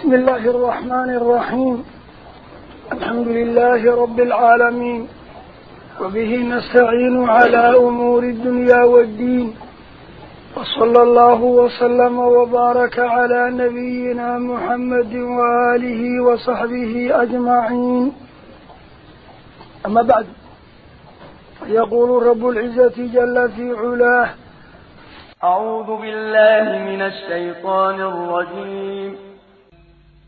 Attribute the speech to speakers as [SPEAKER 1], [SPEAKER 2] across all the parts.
[SPEAKER 1] بسم الله الرحمن الرحيم. الحمد لله رب العالمين. وبه نستعين على أمور الدنيا والدين. وصلى الله وسلم وبارك على نبينا محمد وآله وصحبه أجمعين. أما بعد يقول رب العزة جل في علاه
[SPEAKER 2] أعوذ بالله من الشيطان الرجيم.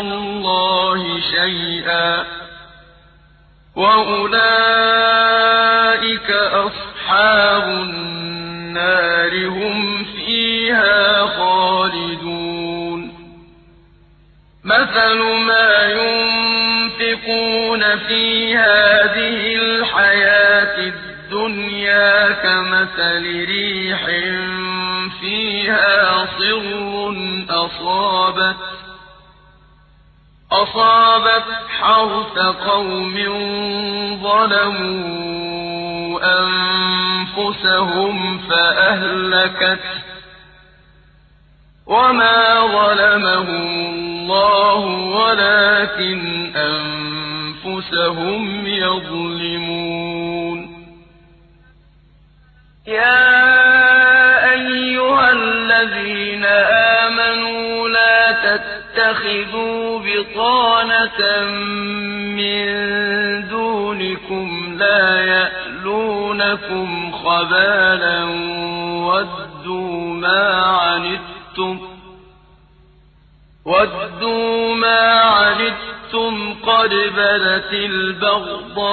[SPEAKER 2] الله شيئا وأولئك أصحاب النار هم فيها خالدون. مثل ما ينفقون في هذه الحياة الدنيا كمثل ريح فيها صر أصابت أصابت حرث قوم ظلموا أنفسهم فأهلكت وما ظلمهم الله ولكن أنفسهم يظلمون. يا أيها الذين آمنوا لا تتخذوا بطانة من دونكم لا يألونكم خبالا ودوا ما عنتم ودوا ما عنتم قد بدت البغضاء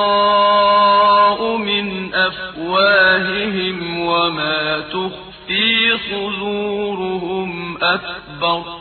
[SPEAKER 2] من أفواههم وما تخفي صدورهم أكبر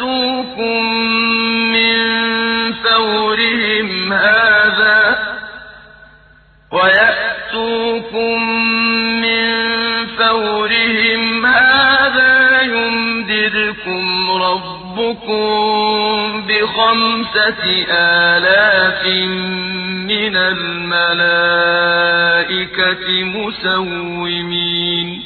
[SPEAKER 2] ويأتوكم من فورهم هذا ويأتوكم من فورهم هذا يمددكم ربكم بخمسة آلاف من الملائكة مسومين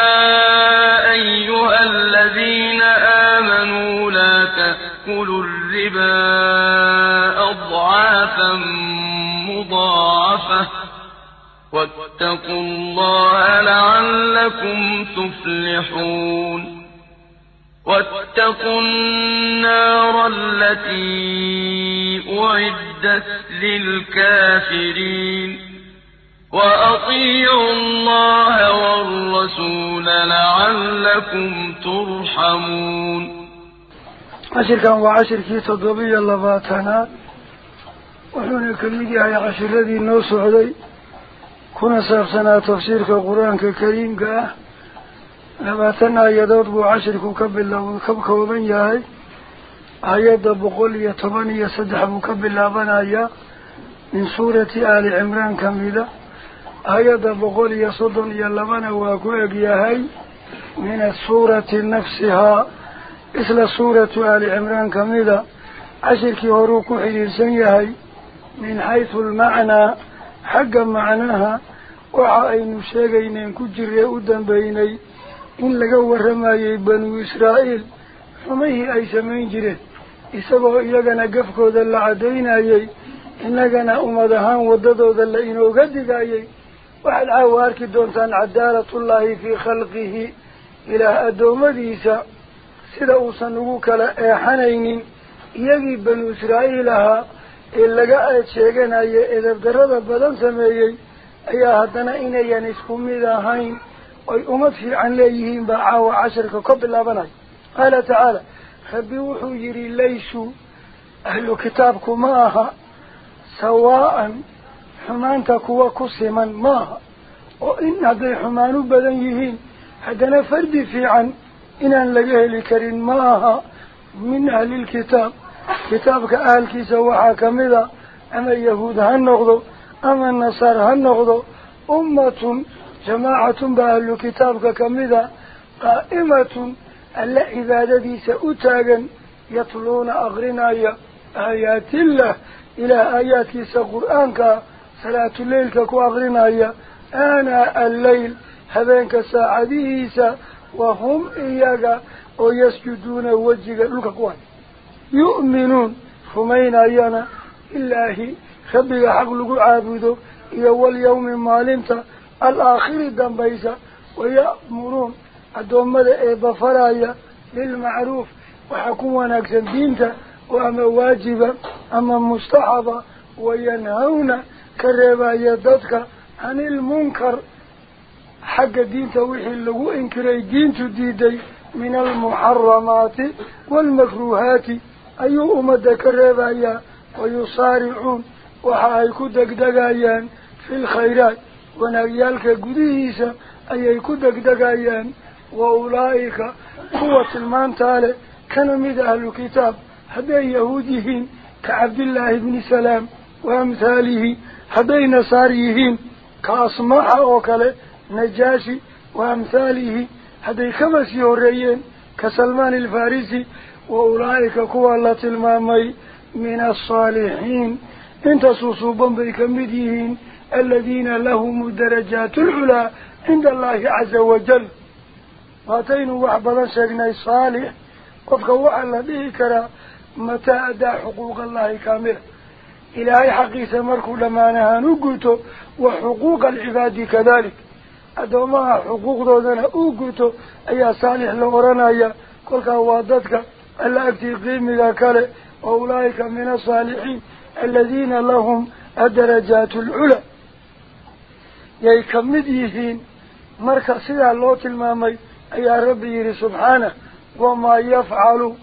[SPEAKER 2] واتقوا الله لعلكم تفلحون. واتقوا النار التي أعدت للكافرين. وأطيعوا الله والرسول لعلكم ترحمون.
[SPEAKER 1] عشر كان وعشر كي تضبي اللباتنا وحونا كميدي هاي عشر الذي نوسو علي كنا سابسنا تفسير القرآن الكريم كاه labaatan aayadood buu cashirku ka bilaab ka kooban yahay aayadda boqol iyo toban iyo saddex buu ka bilaabanayaa min suurati aali cimraan ka mida aayadda boqol iyo soddon iyo labana waa ku egyahay min asuurati nafsihaa isla suuratu aali cimraan ka mida cashirkii horuu ku xidhiirsan yahay min xaysu almacnaa xagga macnaha waxa aynu sheegayneen ku jiree u dambeynay in laga warramayey banuu israa'iil xumihii ay samayn jireen isagoo iyagana gafkooda la caddaynayey innagana ummad ahaan waddadooda la inooga digayey waxaad caawa arki doontaan cadaalatullaahi fii khalqihi ilaah addoommadiisa sida uusan ugu kala eexanaynin iyagii banuu israa'iil ahaa ee laga aad sheeganaya edabdarrada badan sameeyey أي هذانا إنا ينسكم إذا هين أي أمثي عن ليهم بعاو عشرك قبل الله بناي قال تعالى خبيوحوا يري ليسوا أهل كتابكم ماها سواء حمانتك وكسما ماها وإن هذا حمان بدنيهين هذا فرد في عن إن لقيه لكرين ماها من أهل الكتاب كتابك أهل كيسا وحاكم إذا أما يهود هنغضوا ummatun jamaacatun baa ahlu kitaabka kamid a qaa'imatun alla cibaadadiisa u taagan yatluuna akrinaya aayaatillah ilaah aayaadkiisa qur-aankaa salaatuleylka ku akrinaya aanaa alleyl habeenka saacadihiisa wahum iyaga oo yasjuduuna wejiga dhulka ku hay yu'minuun rumaynayana ilaahi walyawmi maalinta alaakhiri dambaysa waya'muruun addoommada eebba faraya bilmacruuf waxaa ku wanaagsan diinta oo ama waajiba ama mustaxaba wayanhawna ka reebaya dadka cani ilmunkar xagga diinta wixii lagu inkiray diintu diiday min almuxaramaati waalmakruuhaati ayuu ummadda ka reebayaa wayusaaricuun وحايكو دقايان في الخيرات. ونريالك قديسا أيكو دقايان وأولئك قوة المانتال كنمد أهل الكتاب. حدى يهوديهين كعبد الله بن سلام وأمثاله. حدى نصاريهين كأصمع أوكالي نجاشي وأمثاله. حدى خمس يوريين كسلمان الفارسي. وأولئك قوة المامي من الصالحين. انت سوصوبا بكمدهين الذين لهم الدرجات العلا عند الله عز وجل. واتين وحبلا شغني صالح قفك وحلا ديكرا متى أدى حقوق الله كامل؟ أي حقي سمركو لما نهانو قلتو وحقوق العباد كذلك. أدوما حقوق دوزانا أو قلتو أي صالح لغرانا يا كلك وادتك ألا أكتي قيمي ذاكالي وأولئك من الصالحين. الذين لهم الدرجات العلى. يكمديهين مركا سيدا اللوت المامي. يا ربي سبحانه وما يفعلوا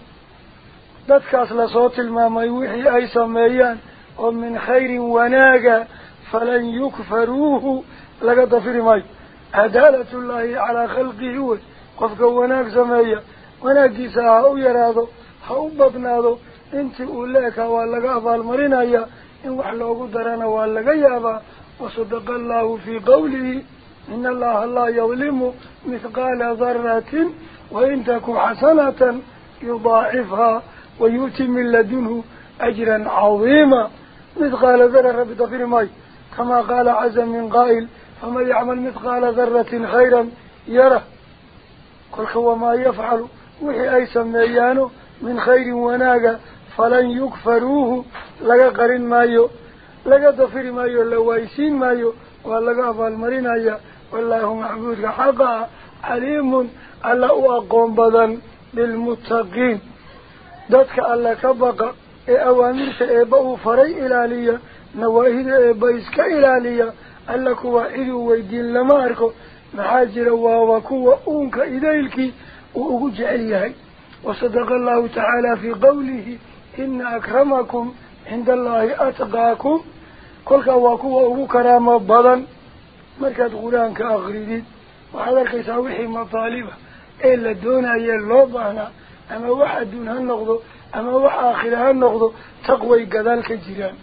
[SPEAKER 1] دكاس لصوت المامي وحي أي سميان. ومن خير وناغا فلن يكفروه. لقد في فرمي أدالة الله على خلقه قفك وناك سميان وناك ساعة ويراده حببناده انت اولئك واللغا فالمرين ايا ان وحلوغو درانا واللغا يابا وصدق الله في قوله ان الله لا يظلم مثقال ذرة وان تكو حسنة يضاعفها ويؤتي من لدنه اجرا عظيما مثقال ذرة رب دفير ماي كما قال عز من قائل فما يعمل مثقال ذرة خيرا يرى كل هو ما يفعل وحي أي سميانه من خير وناقة فلن يكفروه. لغا قرين مايو لغا دفر مايو لوايسين مايو ولغا فالمرين ايا والله معبود حقا عليم ألا أقوم بذن للمتقين ذاتك ألا كبقى أوامرك إباه فري إلالية. نواهد إبايسك إلالية. ألا كوا إذو ويدين لماركو محاجر وواكو وأونك إذيلك وأجعليه وصدق الله تعالى في قوله. إن أكرمكم عند الله أتقاكم. كل كواكوا أبو كرام بضا مركز قرآن كأغريدين وحذر كيساوحي مطالبة إلا دون أي اللوب أنا أما واحد دون هالنقضو أما واحد آخر هالنقضو تقوي كذلك الجيران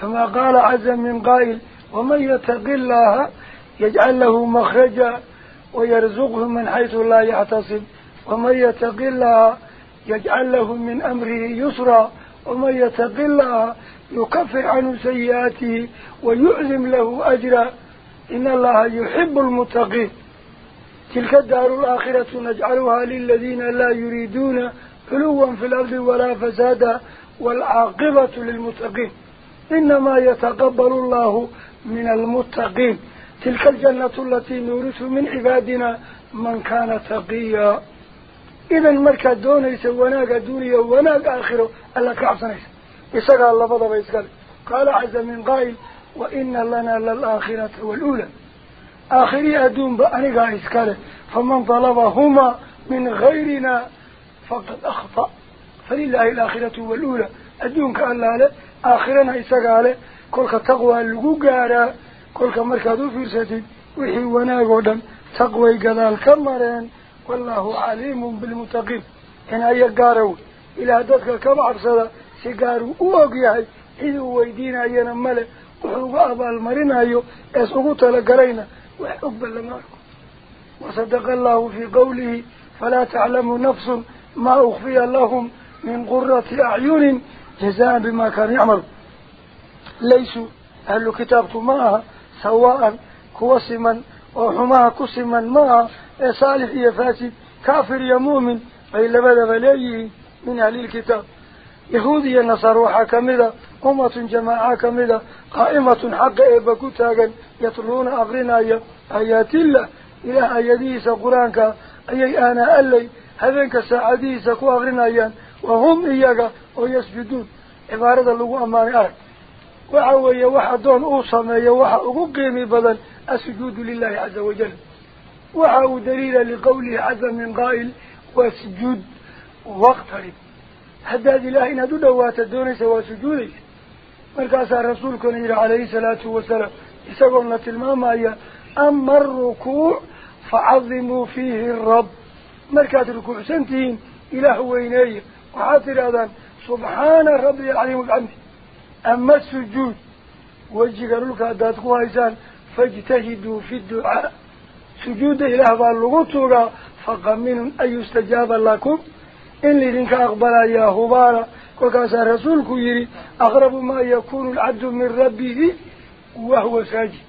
[SPEAKER 1] كما قال عز من قائل ومن يتق الله يجعل له مخرجا ويرزقه من حيث لا يعتصم ومن يتق الله يجعل لهم من أمره يسرا ومن يتق الله يكفر عن سيئاته ويعزم له أجرا. إن الله يحب المتقين. تلك الدار الآخرة نجعلها للذين لا يريدون فلوا في الأرض ولا فسادا والعاقبة للمتقين. إنما يتقبل الله من المتقين. تلك الجنة التي نورث من عبادنا من كان تقيا. إذا مركا دون ليس وناك دنيا وناك آخره ألا كعصنا إيسا إساق الله فضا بإسكال قال عز من قائل وإن لنا للآخرة والأولى. آخرية دون بأنك إسكال فمن طلبهما من غيرنا فقد أخطأ. فلله الآخرة والأولى. أدون كألا له آخرنا إساق عليه. كل تقوى القجارة كل مركا دون فرصة وحي وناك تقوى قدال كمارين والله عليم بالمتقين. إن أي قارو إلى دتك كم عرسلا سقارو أوقيعي إذ ويدين أينا ملك وحبا أبا المرين أيو أسقوط لقرينا وحب لناكم وصدق الله في قوله فلا تعلم نفس ما أخفي لهم من قرة أعين جزاء بما كان يعمل. ليس أهل كتابكم معها سواء كوسما وحما كسما معها leeyihiin min ahlilkitaab yahuud iyo nasaar waxaa kamid a ummatun jamaaca kamid a qaa'imatun xaqa eeba ku taagan yatluuna akrinaya aayaatillah ilaah aayadihiisa qur-aanka ayay aanaa allay habeenka saacadihiisa ku akrinayaan wahum iyaga oo yasjuduun cibaarada lagu ammaanay arag waxa weeye wax addoon uu sameeyo waxa ugu qiimi badan assujuudu lilahi caza wajal وحاو دليل لقوله عز من قائل واسجد واقترب. حتى هذه الله إن هدو سوى الدونس واسجوده مركز الرسول كان عليه الصلاة والسلام. يساقون لتلمام آية أما الركوع فعظموا فيه الرب. مركز الركوع سنتين إله ويني وحاطر أذان سبحان الرب العليم العمد أما السجود وجه قالوا لك أداتكم هايسان فاجتهدوا في الدعاء. Sujuudda ilaah baa lagu tugaa faqaminun an yustajaaba lakum in laydinka aqbalayaa hubaala kolkaasaa rasuulku yidhi aqrabu maa yakunu alcabdu min rabbihi wahuwa saajid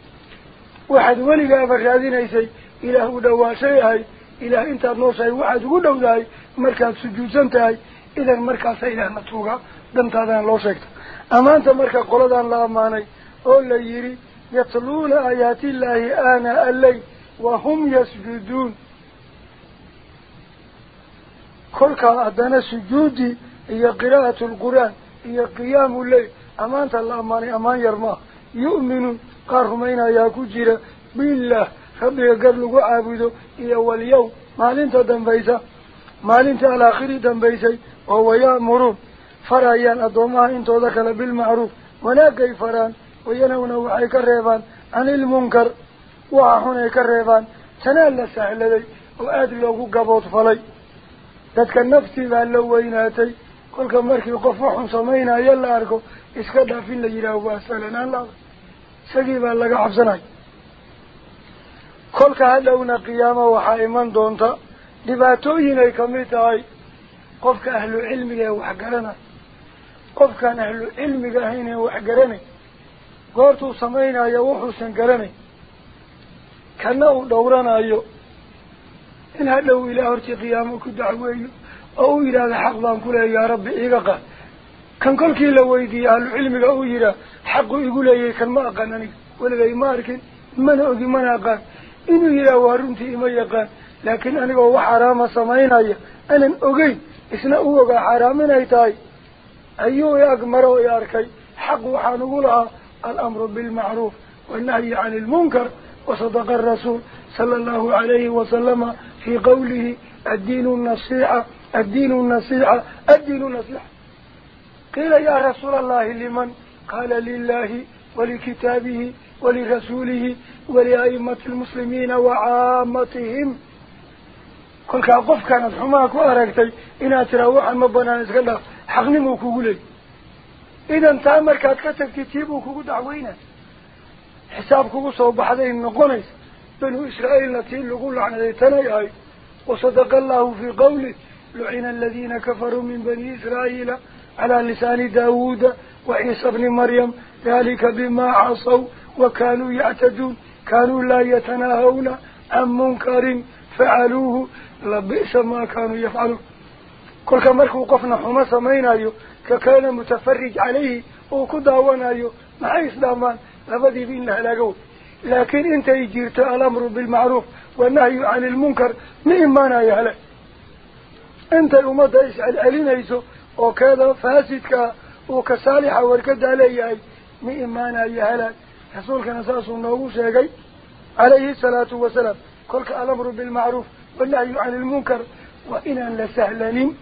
[SPEAKER 1] waxaad weligaaba raadinaysay ilaah u dhawaashay ahay ilaah intaad nooshahay waxaad ugu dhowdahay markaad sujuudsan tahay idan markaasa ilaahna tuugaa dantaadana loo sheegta ammaanta marka qoladan la ammaanay oo la yidhi yatluuna aayaatillaahi aanaa alleyl وهم يسجدون. كل كأدنى سجود هي قراءة القرآن هي قيام الليل. أمانة الله أمان أمان يرمى. يؤمن قارمين يا كجرا بالله. خبي قبل وعبده هي واليوم. ما لنت دم بيزا ما لنت على آخر دم بيزا وهو يا مرور أدوما إن تذكر بالمعروف ولا كيفران وينون وعيك الريبان. عن المنكر. La weynaatay kolka markii qof waxun samaynayo la arko iska dhaaf in la yidhaaho waa sahlanaan laada isagii baa laga cabsanaya kolka hadhowna qiyaamo waxaa iman doonta dhibaatooyin ay kamid tahay qofka ahlu cilmiga ee waxgaranay qofkaan ahlu cilmiga ahayn ee waxgaranay goortuu samaynayo wuxuusan garanay ku dacweeyo oo u yidhaahda xaq baan ku leeya yaa rabbi iiga qaad kan kolkii la weydiiyey ahlu cilmiga uu yidhaah xaqu igu leeyahay kan ma aqaan aniga weligay ma arkin mana ogi mana aqaan inuu yidhaah waa runtii ima yaqaan laakiin anigoo wax xaraama samaynaya anan ogeyn isna u ogaa xaraam inay tahay ayuu i ag maro i arkay xaq waxaan ugu lahaa alamru bilmacruuf wannahyi cani ilmunkar وصدق الرسول صلى الله عليه وسلم في قوله الدين النصيحة الدين النصيحة الدين النصيحة. قيل يا رسول الله لمن؟ قال لله ولكتابه ولرسوله ولأئمة المسلمين وعامتهم. كل كعقف كان حماك وأركتي إن أتروح المبنى نزغلق. حقنموك قولي إذا انت أمر كاتكتب كتيبوك قد حساب حسابكم صوب حذين نقنيس بنو إسرائيل نتيل لقول عن ذي وصدق الله في قوله لعن الذين كفروا من بني إسرائيل على لسان داود وعيسى بن مريم. ذلك بما عصوا وكانوا يعتدون. كانوا لا يتناهون عن منكر. فعلوه. لبئس ما كانوا يفعلون. كل كمرك وقفنا حماسة مين أيو ككان متفرج عليه. وكدهوان أيو معيس دامان لفظي بإن أهلا قول لكن أنت يجيرت الأمر بالمعروف والنهي عن المنكر مئمانا يهلا أنت الأمضة يسعد ألين يسو وكذا فاسدك وكصالحة وركد عليها مئمانا يهلا حصولك نصاص النووس يا قي عليه الصلاة والسلام. كلك الأمر بالمعروف والنهي عن المنكر. وإنا لسهلانين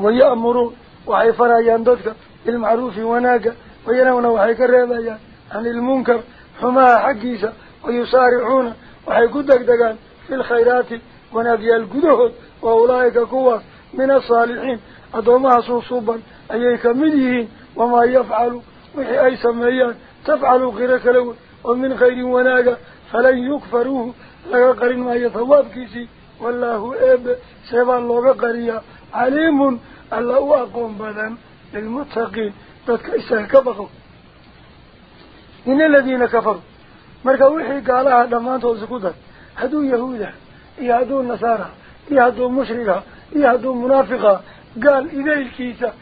[SPEAKER 1] ويأمرون. وعيفنا يندفك المعروف وناك وينون وحي كريبايان عن المنكر حما حقيسة ويسارعون وحي قدك دقان في الخيرات وناقيا القدهد وأولئك قوة من الصالحين. أدومها صوصوبا أيك مليهين وما يفعلوا وحي أي سميان تفعلوا غيرك لو ومن خير وناقة فلن يكفروه. لغا قرن ما يثواب كيسي والله إب سيبان لغا قريا عليم الله أقوم بدن للمتقين. ذاتك إسان كبقوا إن الذين كفروا مركا وحي دمان توزكودا هدو يهودا إيا هدو النصارى إيا هدو مشرقة إيا هدو منافقة قال إذا كيسا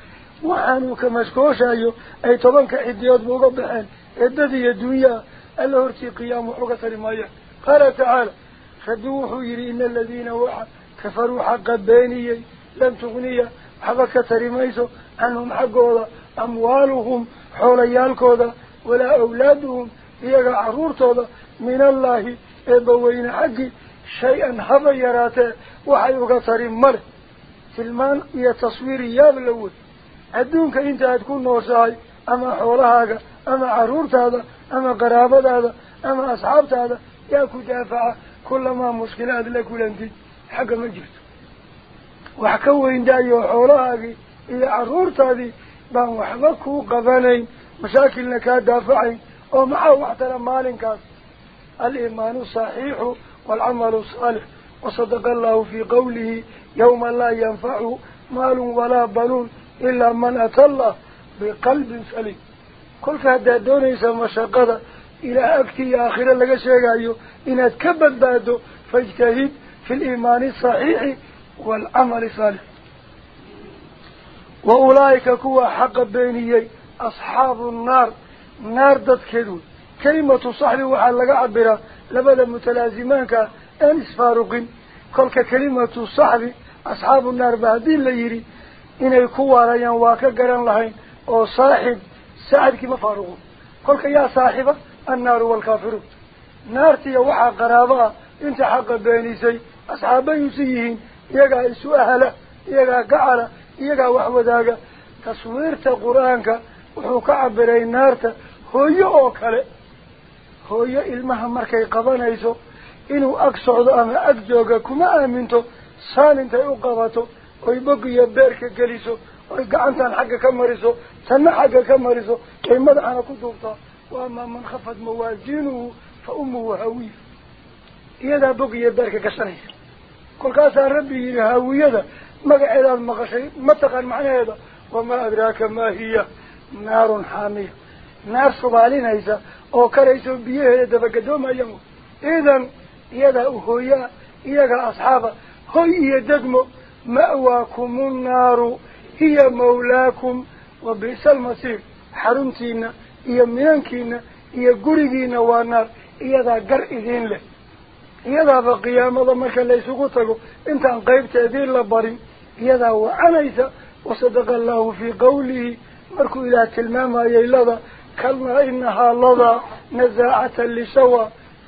[SPEAKER 1] وحانو كمسكوش أيو أي طبانك إديات مقبحان إددي الدنيا ألا هرتي قيام حقة لمايا قال تعالى خدوه يري إن الذين وحا كفروا حق بيني لم تغني حقك ترميسو عنهم حقوضا أموالهم حوليالكوضا ولا أولادهم إيقا عرورتوضا من الله إبوين حقي شيئا هذا يراته وحيوك ترمر تلمان إيا تصوير ياب الأول. أدونك إنت هتكون نوساي أما حولها أما عرورتها أما قرابة أما أصحابتها يا كدافع كلما مشكلات لكل أنت حق مجرد وحكوين داي بان وحبكو قبانين مشاكل نكا دافعين ومعه واحترى مالنكاس الإيمان الصحيح والعمل الصالح وصدق الله في قوله يوم لا ينفع مال ولا بنون إلا من أتى الله بقلب سليم. كل هذا دونيس مشاقة إلى أكتي آخرا لك شيئا إن أتكبت بعده فاجتهد في الإيمان الصحيح والعمل الصالح وأولئك كوا حق بينيي أصحاب النار. نار دد كدو كلمة صحب وحال لك عبرا لبدا متلازمان كأنس فارقين كل كلمة صحب أصحاب النار بعدين ليري. إن الكوا ريان واكا قران لهين. أو صاحب سعد كما فارقون كل يا صاحبة النار والكافرون. نارتي وحا قرابها إنت حق بينيسي. أصحابا يسيهين. iyagaa isu ahala iyagaa gacala iyagaa waxwadaaga taswiirta qur-aanka wuxuu ka cabiray naarta hooyo oo kale hooyo ilmaha markay qabanayso inuu ag socdo ama ag jooga kuma aaminto saan intay u qabato oy bogiyo beerka geliso oy gacantan xagga ka mariso tanna xagga ka mariso ay madaxana ku duubtaa waamaa man khafad mawaaziinuhu fa ummuhu hawiya iyadaa bogiyo beerka gashanaysa كل كاسا مقعد المقشي متقن معنى هذا. وما أدراك ما هي؟ نار حامية. نار صبالين هيسا أو كريسو بيه دفقدوما يمو إذن يدا أهويا إيجا أصحابه هي يدقمو مأواكم النار. هي مولاكم. وبئس المصير. حرمتينا. هي منانكينا هي قرقينا ونار إيدا قرئذين له. iyadaaba qiyaamada marka la isugu tago intaan qaybteedii la barin يذا وعليس وصدق الله في قوله مركو إلى تلمام أي لضا كلمة إنها لضا نزاعة لسوا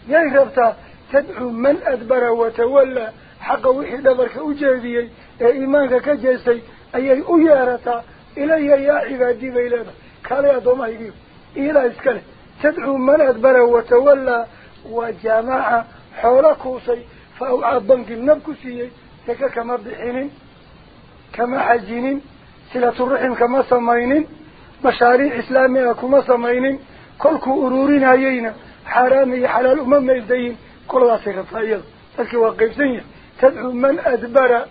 [SPEAKER 1] يهربت تدعو من أدبر وتولى حق وحيد برك أجازي أي إيمانك كجيسي أي أيارتا إلي يا عبادي بيلاد كلا يا دوما يجيب إلا إسكال تدعو من أدبر وتولى وجماعة حولكو سي فأوعى الضنك النبكوسي تكاك مرضي حينين كما حجين سلة الرحم كما سمين مشاريع إسلامية كما سمين كلكو أرورين هايين حرامي حلال أمم الدين كل الله سيغطايا تلك واقفين تدعو من أدبر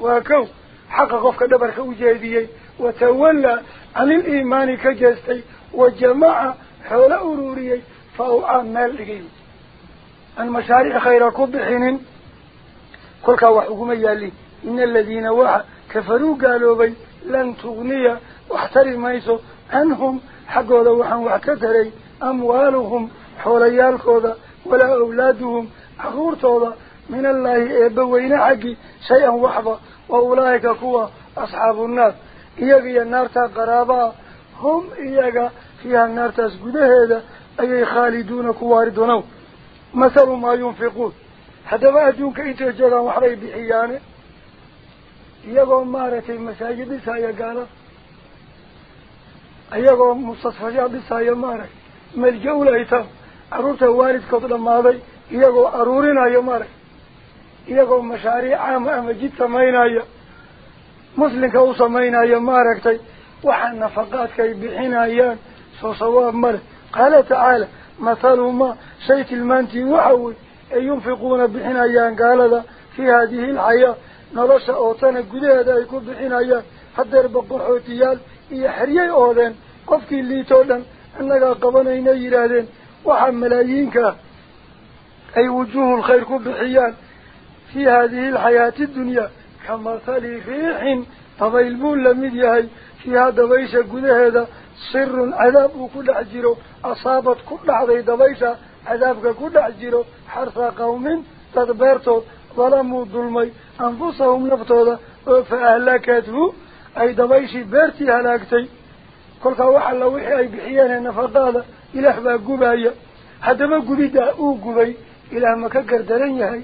[SPEAKER 1] وكو حق غفك دبرك وجهدي وتولى عن الإيمان كجستي وجماعة حول أروري فأوعى مال لغيره المشاريع خير كبحين كل كواحكم يالي إن الذين كفروا قالوا بي لن تغني واحترم ميسو عنهم حقوا ذوحا وحكتري أموالهم حوليال كوذا ولا أولادهم عرور توضا من الله إبوين حقي شيئا وحظا وأولئك كوا أصحاب النار. إياقي النار قرابا هم إياقا فيها النار تسجد هذا أي خالدون كواردونو. مثل ما ينفقون. هذا ما أدونك إنت جرى وحري بحيانة. Iyagoo maaragtay masaajid dhisaya gaalada iyagoo mustasfashaa dhisaya maaragtay malja-ul aytaam carruurta waalidkood dhammaaday iyagoo aruurinayo maaragtay iyagoo mashaariic caama ama jid samaynaya muslimka u samaynaya maaragtay waxa nafaqaadka ay bixinayaan soo sawaab male qaala tacaala mathalu ma shay tilmaantii waxa wey ee yunfiquuna bixinayaan gaalada fii haadihi alxayaa نلاشا اوتانا قده هذا يكون بحين ايا حد دير بقرحو تيال ايا حرياي اوهدين قفكي اللي تولن انلقا قبانا ينير هذين وحام ملايينك اي وجوه الخير كو بحيان في هذه الحياة الدنيا كما صالي فيح طبي البول لمدي هاي في هذا بيشا قده هذا سر عذاب كل عجيرو اصابت كل عضي دبيشا عذابك كل عجيرو حرث قوم تدبرتو ظلموا ظلمي naftooda oo fa ahlakathu ay dabayshii beertii halaagtay kolkaa wax alla wixii ay bixiyeen nafaqaada ilaah baa gubaya haddaba gubiddaa uu gubay ilaah ma ka gardaran yahay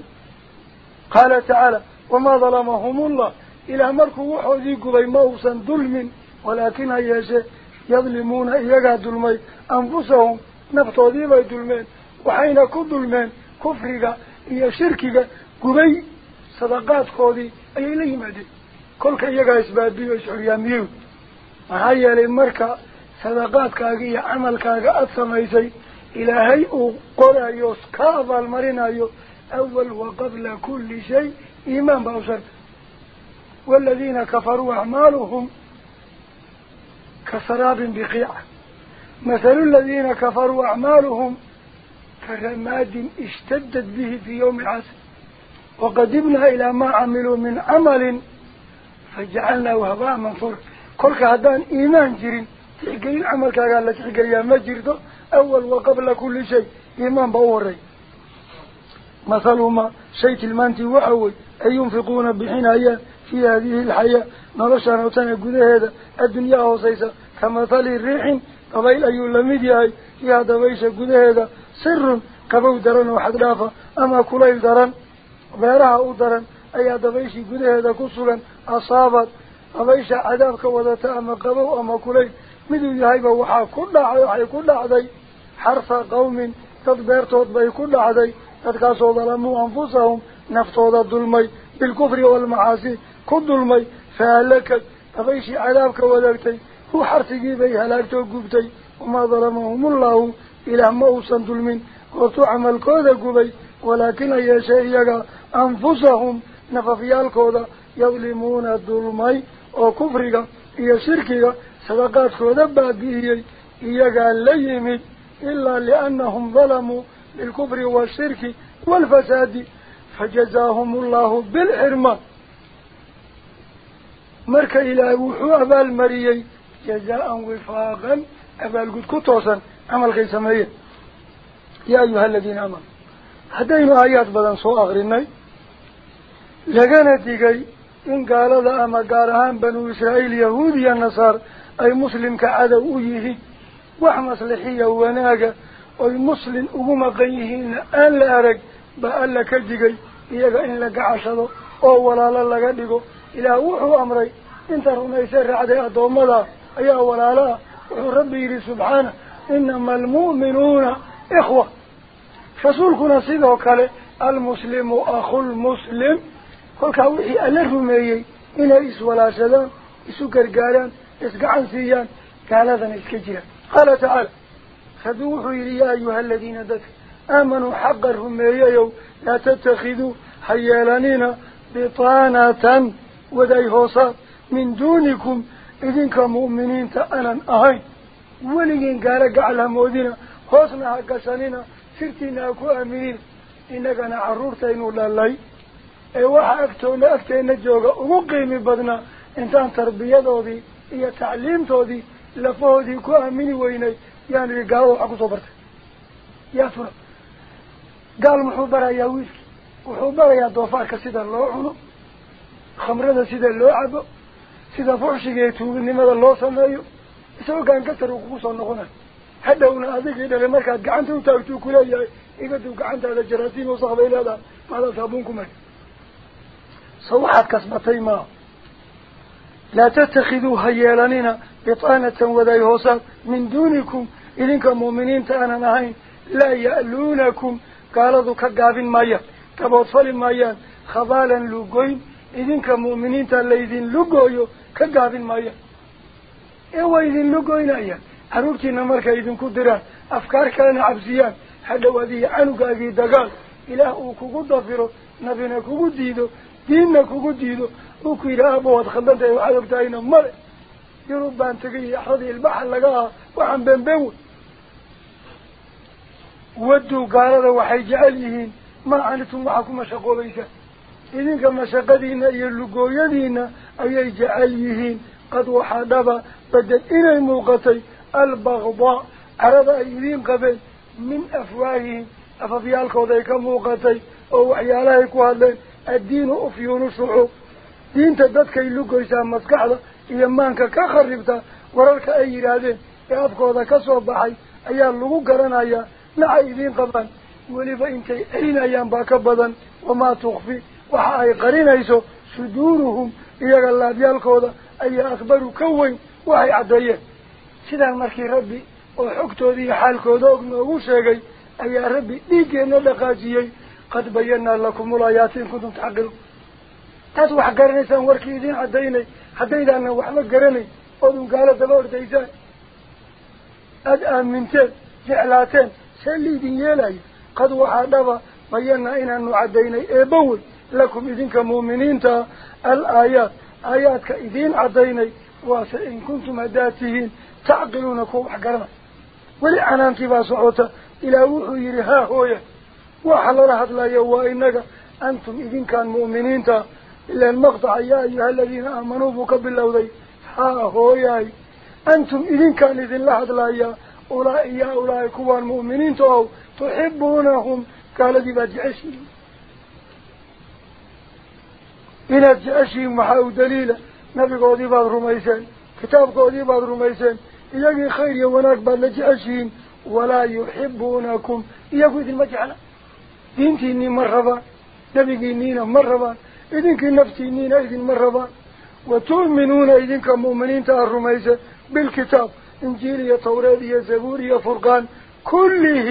[SPEAKER 1] qaala tacaala wamaa dalamahumullah ilaah markuu waxoodii gubay ma uusan dulmin walaakin ha yeeshee yadlimuuna iyagaa dulmay anfusahum naftoodiibay dulmeen waxayna ku dulmeen kufriga iyo shirkiga gubay صدقات قاضي أي ليهم عدي كل كي يجا إسباب بيو شريانيو هاي اللي مركا صدقات كاجي عمل كاجا أصلا يسي إلى هاي وقرا يوس كاظ المرينا يو أول وقبل كل شيء إيمان بأسر والذين كفروا أعمالهم كسراب بقيع. مثل الذين كفروا أعمالهم فرماد اشتدت به في يوم العسل في وقدمنا إلى ما عملوا من عمل فجعلناه هباء منصور كل هدان إيمان جرين. تحقين عمل قال لك تحقين ما جرده أول وقبل كل شيء إيمان بوري مثلهما شيء المانتي وحوي. أي ينفقون بحين أيام في هذه الحياة. نرشان وتنا هذا. الدنيا وصيصة كمثل الريح. قبيل أي لمديهي فيها دبيش هذا. سر. قبو درن وحد رافا أما بيرها أو درن أي دبيش هذا كسرا أصابت دبيش عذابك وذتا أما قبو أما كليل مدو يهيب وحا كل عدي كل عدي حرف قوم تدبيرتوض بي كل عدي تدكاسوا ظلموا أنفسهم نفتوض الظلمي بالكفر والمعاصي كل المي فهلكت أبيشي عذابك ودرتي هو حرتقي بي هلاكتو قبتي وما ظلمهم الله إلى موسى ظلمين قلت عمل كودا قبي ولكن يشيئك أنفسهم نففيال كودا يظلمون الظلمي وكفرك إيا شركك صدقات كودا بابيه إياك الليمت إلا لأنهم ظلموا بالكفر والشرك والفساد فجزاهم الله بالحرمان marka ilaahay wuxuu abaalmariyey jazaa-an wifaaqan abaalgud ku toosan camalkay sameeyeen yaa ayuha aladiina aamanu digay in gaalada ama gaar ahaan banuu israa'iil yahuud iyo nasaar ay muslimka cadow u yihiin wax maslaxiya wanaaga oy muslim ugu maqan yihiinna aan la arag baa alla ka digay iyaga in la gacashado oo walaalo laga dhigo ilaah wuxuu amray inta rumayse raacday addoommada ayaa walaalo ah wuxuu rabbi yidhi subxaana inama almu'minuuna ikhwa رسولكنا سيده قال المسلم أخو المسلم. قال كاوحي ألف ميي إنا إس ولا سلام إسو كرقارا إس قعن سيان قال هذا نسكجر قال تعالى خذوه إلي أيها الذين ذكر آمنوا حقرهم ميييو لا تتخذوا حيالانين بطانة وديهوصة من دونكم إذن كمؤمنين تألن أهين. ولين قال قعلهم ودين خوصنا حقسانين أهين sirtiina ha ku aaminina innagana carruurtaynu dhalay ee waxa agtoona agteenna jooga ugu qiimi badnaa intaan tarbiyadoodii iyo tacliimtoodii lafahoodii ku aamini weynay yaan idhi gaalo waxaa kusoo bartay yaa fura gaal muxuu barayaa wiilkii wuxuu barayaa doofaarka sida loo cuno khamrada sida loo cabo sida fuxshiga iyo tuuginimada loo sameeyo isagoo gaangasar uu kugu soo noqonayo u taagtuu kuleeyahay igadu gacantaada jaraasiin wasaq bay leedahay maadaa saabuun ku mari so waxaad kasbatay maaha laa tattakhiduu ha yeelanina bitaanatan wadaay hoosaad min duunikum idinka mu'miniinta aanan ahayn laa ya'luunakum gaaladu ka gaabin maayaan gaboodfali maayaan khabaalan lugoyn idinka mu'miniinta laydin lugooyo ka gaabin maayaan ee waa idin lugoynayaan cabsiyaan hadhow adiga canugaagii dagaal ilaah uu kugu dafiro nabina kugu diido diinna kugu diido uu ku yidhi aaba waad khaldantahay waxaad ogtahayna male yurub baan tegay axradii ilbaxa laga aha waxaan beenbeen wey wadduu gaalada waxay jecel yihiin maa canitum waxaa ku mashaqoobaysaan idinka mashaqadiina iyo lugooyadiina ayay jecel yihiin qad waxaa dhaba bedel inay muuqatay البغضاء. أرد أيديهم قبل من أفواههم. أففيالك وذيك موقتي أو أحيالهك وهذين الدين أفيون شعوب. دين تددك اللقاء إسان مسكع إيمانك كخربته وررك أي رادين. يأبقى هذا كصوب بحي. أيها اللقاء قرن أيها نعا أيديهم قبل. ولفا إنتي أين أيام باكبضا وما تخفي. وحا قرين أيسو. صدورهم. إيقال الله ديالك هذا أيها أخبروا كوين. وهي عدوية xaalkooda og noogu sheegay ayaa rabbi dhiiggeenna dhaqaajiyey qad bayanaa lakum ulaayaati in kuntum taxqiluun taad wax garanaysaan warkii idiin caddaynay haddaydaana waxba garanayn oodun gaalo daba ordaysaan aada aaminteen jeclaateen see liidin yeelayo qad waxaa dhaba bayanaa inaanu caddaynay eebbawey lakum idinka muuminiinta al aayaat aayaadka idiin caddaynay waase in kuntum haddaad tihiin تعقلونكو وحقرنا ولي أنا انتبا صعوتا إلا وحيري ها هويا وحل رحض لا يوا إنك أنتم إذن كان مؤمنين تا. إلا المقطع يا أيها الذين آمنوا بكب الله ذي ها هويا أنتم إذن كان إذن لحض لا يا. أولئي يا أولئي كوان مؤمنين تاو تحبونهم. كالذي بجعشهم إلا جعشهم محاو دليلا نبي قوضي بعض رميسان كتاب قوضي بعض رميسان إذا خير يوناك بلجأشين ولا يحبونكم. إياكو إذن مجعلا دينتي إني مرهبا نبيكي إنينا مرهبا إذنك نفسي إنينا إذن مرهبا وتؤمنون إذنك مؤمنين تأرميسا بالكتاب. إنجيل يا توراد يا زبور يا فرقان. كله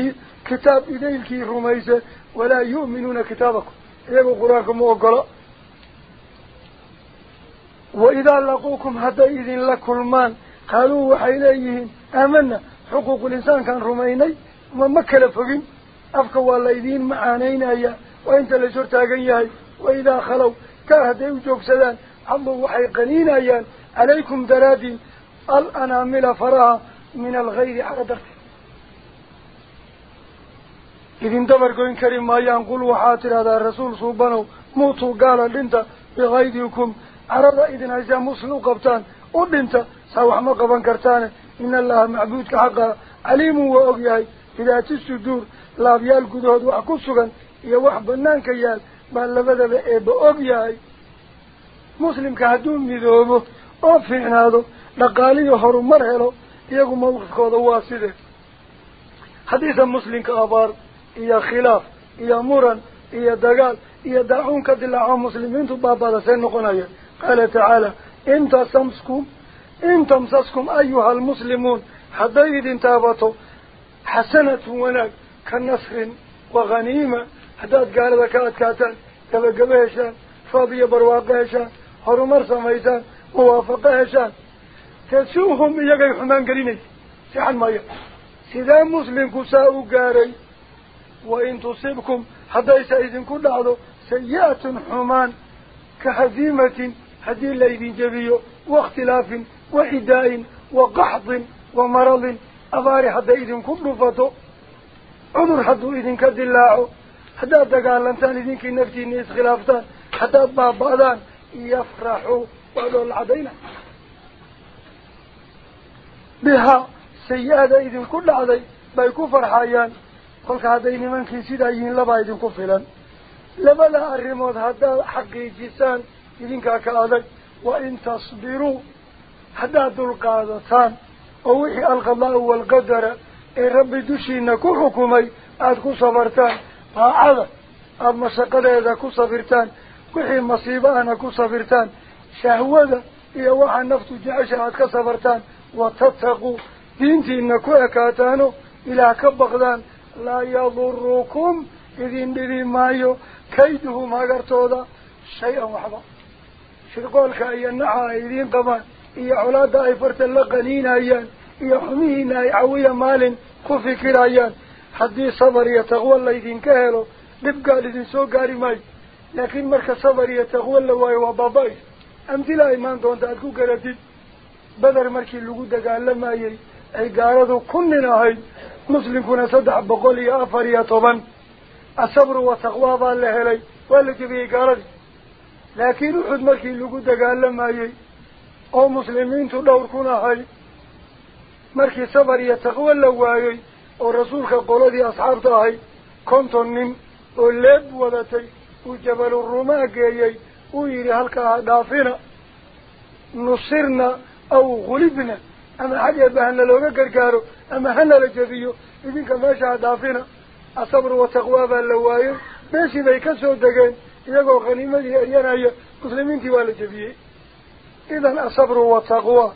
[SPEAKER 1] كتاب إذنك رميسا ولا يؤمنون كتابكم إياكو قرآنكم موقلا وإذا لقوكم هذا إذن لكم مان قالوا وحي ليه آمنا. حقوق الإنسان كان رميني. وما كلفهم أفكوا والايدين معانينا وإنت اللي لشرتا قيهي وإذا خلو. كاهدي وجوك سدان. عضوا وحي قنينا عليكم درادي. الأنامل فراها من الغير عقدر إذن دمر قوين كريم ما ينقل وحاتر هذا الرسول صوبانه موتوا قالا لنت بغيديكم عرض إذن عزيزي مسلو قبطان. قل لنت xaqa caliimun waa og yahay bidaati suduur laabyaal gudahood wax ku sugan iyo wax banaanka yaal baa labadaba eebba og yahay muslimka hadduu midoobo oo fiicnaado dhaqaaliyo horumar helo iyagu mawqifkooda waa sidee haddiise muslimka abaar iyo khilaaf iyo muran iyo dagaal iyo daacuun ka dilaaco muslimiintu baabada see noqonaya qaala tacaala in tasamskum إن تمسسكم أيها المسلمون حديد تابطوا حسنة ونك كالنصر وغنيمة. حداد قالوا كات كاتان كبقبهشان فاضي برواقهشان هرمرسا ميزان موافقهشان تسوهم يقعي حمان قريني سيحن مايا. سيدان مسلم كساو قاري. وإن تصيبكم حدا يسايدين كل هذا سيئة حمان كهزيمة هذه الليل جبيه واختلاف وإداء وقحض ومرض. أفاري حتى إذن كل فتو. عذر حتى إذن كد الله. حتى تقال لنسان إذن كي نفتي نيس خلافتان. حتى بابادان. يفرحوا وعلوا العدينا بها سيادة إذن كل عدي. بيكو فرحايان. قل عدين من كي سيدايين لبا إذن كفلا لما لا أرموت حتى حقي جيسان إذن كاكا عدك وإن تصبروا haddaad dulqaadataan oo wixii alqadaa waalqadara ee rabbi dushiina ku xukumay aada ku sabartaan daacada aada mashaqadeeda ku sabirtaan wixii masiibo ahna ku sabirtaan shahwada iyo waxaa naftu jecesha aad ka sabartaan watattaquu diintiina ku ekaataano ilaah ka baqdaan laa yadurukum idin dhibi maayo kayduhum hagartooda shay-an waxba shirqoolka iyo naxa ay idiin qabaan qaniinayaan iyo xumihiina ay cawiya maalin ku fikirayaan haddii sabar iyo taqwo laydinka helo dhibgaad idin soo gaari maayo laakiin marka sabar iyo taqwo la waayo waa baaba-is amtila imaan doonta aad ku garatid beder markii lagu dagaalamayey ay gaaladu ku nin ahayd muslimkuna saddex boqol iyo afar iyo toban asabru wa taqwaa baa la helay waa la jebiyey gaaladii laakiin uxud markii lagu dagaalamayey oo rasuulka qoladii asxaabta ahay konton nin oo leeb wadatay uu jabalurumaa geeyey uu yidhi halkaa ha dhaafina nusirna aw gulibna ama xag eeba hana looga gargaaro ama hanala jebiyo idinka meesha ha dhaafina asabru wataqwaa baa la waayey meeshii bay ka soo degeen iyagoo khaniimadii eryanaya muslimiintii waa la jebiyey إذا الصبر والتقوى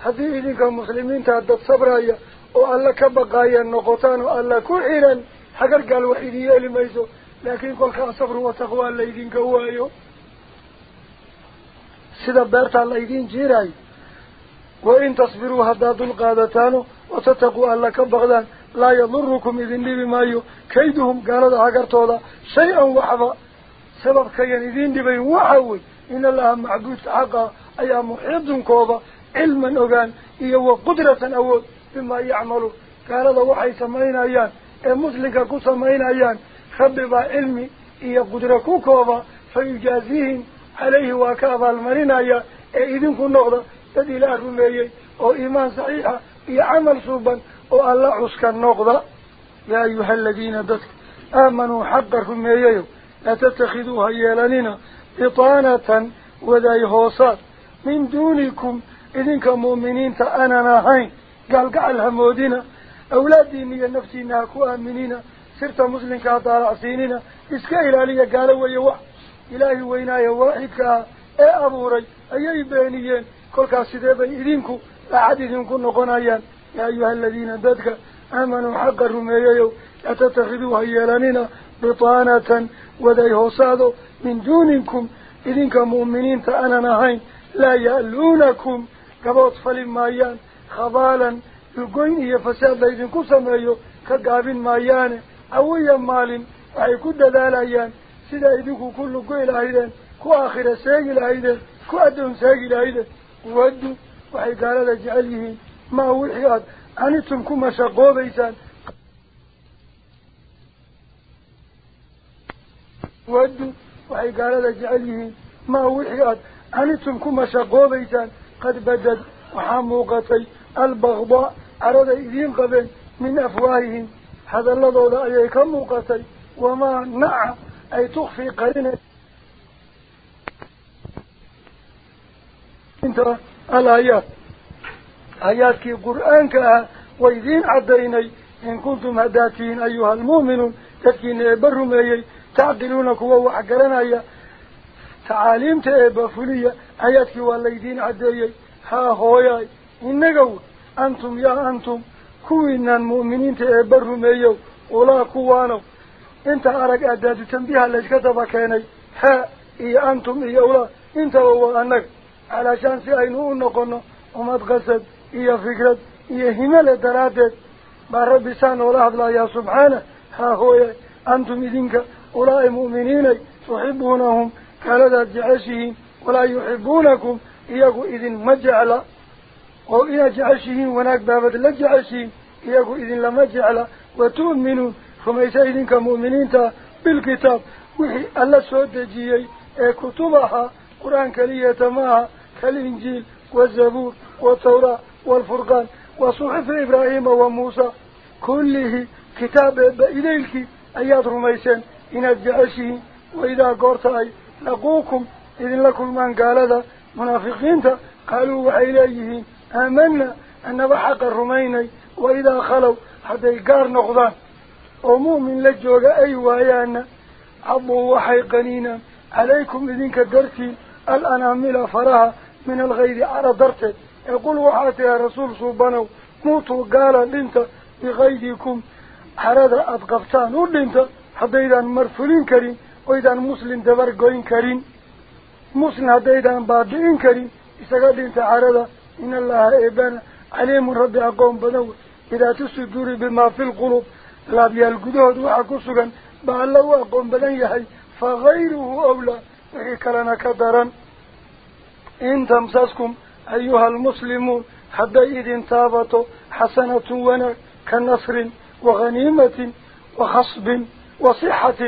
[SPEAKER 1] هذه إليك المسلمين تهدد الصبر أيها وأن لك بقايا النقطان وأن لك حيلا حقر قال وحيدي يالي ميزو. لكن كل الصبر والتقوى اللي يدين هو سيدا سيدة بارتا اللي يدين جيراي. وإن تصبروا هداد القادتان وتتقوا أن لك بغدان لا يضركم إذن لي بما أيها كيدهم قالت حقر طولا شيئا وحظا سبب كيان إذن لي بي وحوي. إن الله معدود حقا. أي محيط كوبا علما أغان إيه وقدرة أول بما يعملوا قال هذا وحي سمعين أيان أي مسلك كو سمعين أيان خبب علمي إيه قدرة كوبا فيجازيهم عليه واكاب المرين أيان أي إذن كو نغضة تدي لأهل ميي أو إيمان صحيحة إيه عمل صوبا أو الله عسك النغضة يا أيها الذين دتك آمنوا لا تتخذوا هيا لنا إطانة وذي هوصات من دونكم إذن كمؤمنين تأنا ناحين قال قعلها مودنا أولادي من النفسي ناكو أمنين سرت مسلم كاطار عصينين إسكا إلالية قال ويوع إلهي وينايا واحدك أي أبو ري. أي بانيين كل كاسدابا إذنكو. أعددهم كن قنايان يا أيها الذين دادك آمنوا حقا رميييو أتتخذوا هيالانين بطانة وذي هصادوا من دونكم. إذن كمؤمنين تأنا ناحين لا يألونكم. قبوط فلمايان خبالا. يقولون هي فساد بيدن كسميو كقابين مايان. أو يمال وعيكود دالايان سيدا يدوكو كل قيل عيدان كو آخر ساقل عيدان كو أدون ساقل عيدان ودو وحيقال لجعليه ما هو الحياد أنتم كما شقوا بيسان. ودو وحيقال لجعليه ما هو الحياد أنتم كما شقوبيتان؟ قد بدت وحموقتي البغضاء. أراد إذين قبل من أفواههم. هذا اللذو لأيه كموقتي وما نع أي تخفي قرنة أنت الآيات. آيات كي قرآن كا وإذين عديني. إن كنتم هداتين أيها المؤمنون. تكين برهم أيه تعقلونك وهو حقرنا أيه aayaadkii waa laydiin caddeeyey haa hooyaay innaga wey antum yaa antum kuwiinaan mu'miniinta eebba rumeeyow ulaa kuwaanow inta arag aadaadu tambiha layska daba keenay haa iyo antum iyo ulaa intaba waa annaga علشان aynu u noqono umad qasad iyo fikrad iyo himale daraaddeed baa rabbi saa noola hadlayaa subxaana haa hooye antum idinka ulaa'i mu'miniinay tuxibuunahum كان ذا جعشهم ولا يحبونكم. إياكو إذن مجعلا أو إنا جعشهم وناك بابد لجعشهم إياكو إذن لمجعلا وتؤمنوا فما يسايدين كمؤمنين بالكتاب. وحي الله سعود جيي. كتبها. قرآن كلية تماها. كالإنجيل والزبور والتوراة والفرقان. وصحف إبراهيم وموسى. كله كتاب إليك أيات رميسان إنا جعشهم وإذا قرتعي لقوكم إذن لكم من قال هذا منافقين قالوا وإليه آمنا أن بحق الرميني وإذا خلوا حتى يقار نقضان ومؤمن لجوغ أي ويانا عضوا وحي قنينا عليكم إذن كدرتي الأنامل فرها darteed ee qul waxaa tihaa rasuul suubanow muutuu gaala dhinta bikaydikum carada aada qabtaan u dhinta haddaydaan marfulin karin ويدان مسلم دبر قوين كارين مسلم هذا يدان كريم كارين إساقادين تعارضا إن الله إبان عليهم رب أقوم بدو إذا تسدوري بما في القلوب لا بيا القدود وعكسوغا با الله أقوم بدن يحي فغيره أولى وحكرنا كدرا إن تمساسكم أيها المسلمون حتى إذن تابطوا حسنة ونا كنصر وغنيمة وخصب وصحة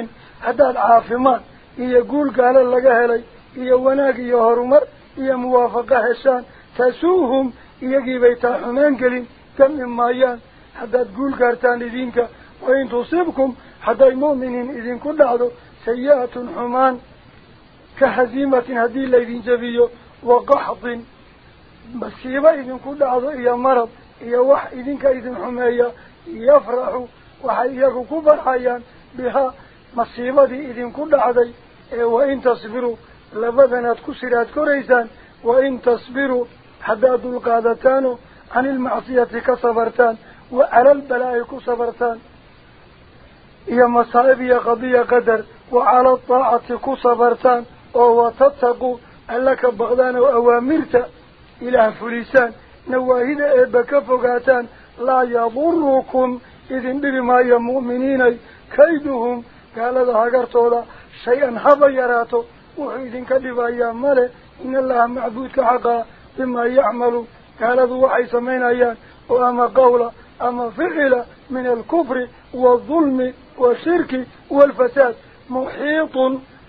[SPEAKER 1] caafimaad iyo guul gaalo laga helay iyo wanaag iyo horumar iyo muwaafaqo heshaan tasuuhum iyagiibay taa xumaan gelin gami maayaan haddaad guul gaartaan idinka wain tusibkum hadday mu'miniin idinku dhacdo sayi-atun xumaan ka hasiimatin haddii laydin jabiyo wa qaxdin masiibo idinku dhacdo iyo marad iyo wax idinka idin xumeeya yafraxu waxay iyagu ku farxayaan bihaa مصيبتي إذن كل عدي وإن تصبروا لبذن أتكسرات كريسان وإن تصبروا حداد القادتان عن المعصية كصبرتان وعلى البلاء كصبرتان يا مصائب يا قضية قدر وعلى الطاعة كصبرتان أو أن لك بغدان وأوامرت إلى فريسان نواهد إبك فقاتان لا يضركم إذن بما يا كيدهم قال هذا أقرتولا شيئا هذا يراته وحيد كذب أيام ماله إن الله معبود كحقا بما يعمل قال هذا وحي سمين أيام وأما قولا أما فعلا من الكفر والظلم والشرك والفساد محيط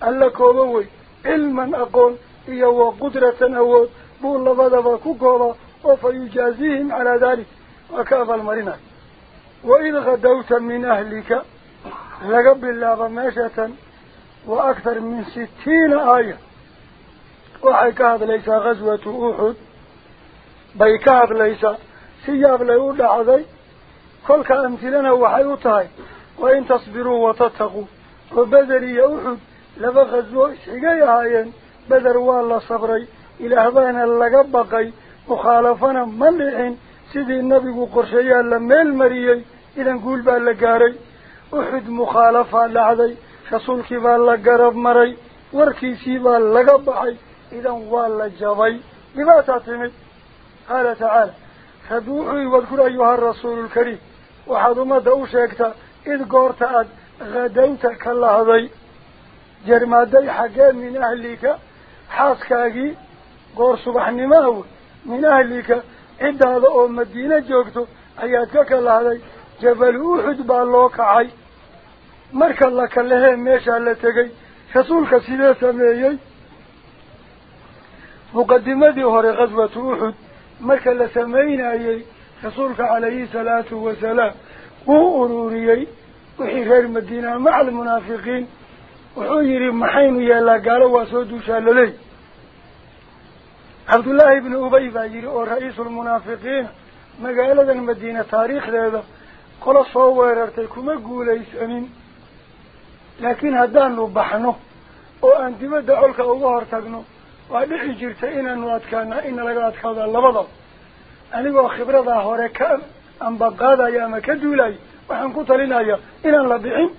[SPEAKER 1] ألك وضوي علما أقول إيهو قدرة أول بول بذب كقولا وفيجازيهم على ذلك وكاف المرنة وإذ غدوت من أهلك لقب الله بمشة وأكثر من ستين آية. وحي وحكاد ليس غزوة أحد. بي بيكاد ليس سياب ليود عذي. كل كأمثلنا وحيوتها وإن تصبروا وتتقوا. وبدري يا أحد لفغزوا إسعقيا هايا بدروا الله صبري. إلى هذين اللقبقي مخالفنا منعين سيدي النبي قرشيان لما المريي إذا نقول بألقاري uxud mukhaalafaa dhacday rasuulkii baa la garab maray warkiisii baa laga baxay idan waa la jabay dhibaataa timid qaala tacaala rabbi wuxuu yii wadkur ayuha rasuulu lkariim waxaad ummadda u sheegtaa id goorta aad khadawta ka lahday jermaaday xaggee min ahlika xaaskaagii goor subaxnimaa wey min ahlika ciddaada oo madiine joogto ayaad مرك الله كله ميش على تجي رسول كسيدة ميجي مقدمة ظهر غزوة أحد مرك الله سمينا يجي رسولك عليه سلامة وسلام وأروريجي وحير مدينة مع المنافقين وحير محين يا لا قالوا وسود شاللي عبد الله بن أبي بعير رئيس المنافقين ما مجال المدينة تاريخ هذا قل صور ارتكم قول امين oo aan dibadda colka uga hor tagno waa dhici jirta inaanu adkaana ina laga adkaada labadaba anigoo khibradaa hore ka ambaqaadaya ama ka duulayo waxaan ku talinayaa inaan la bixin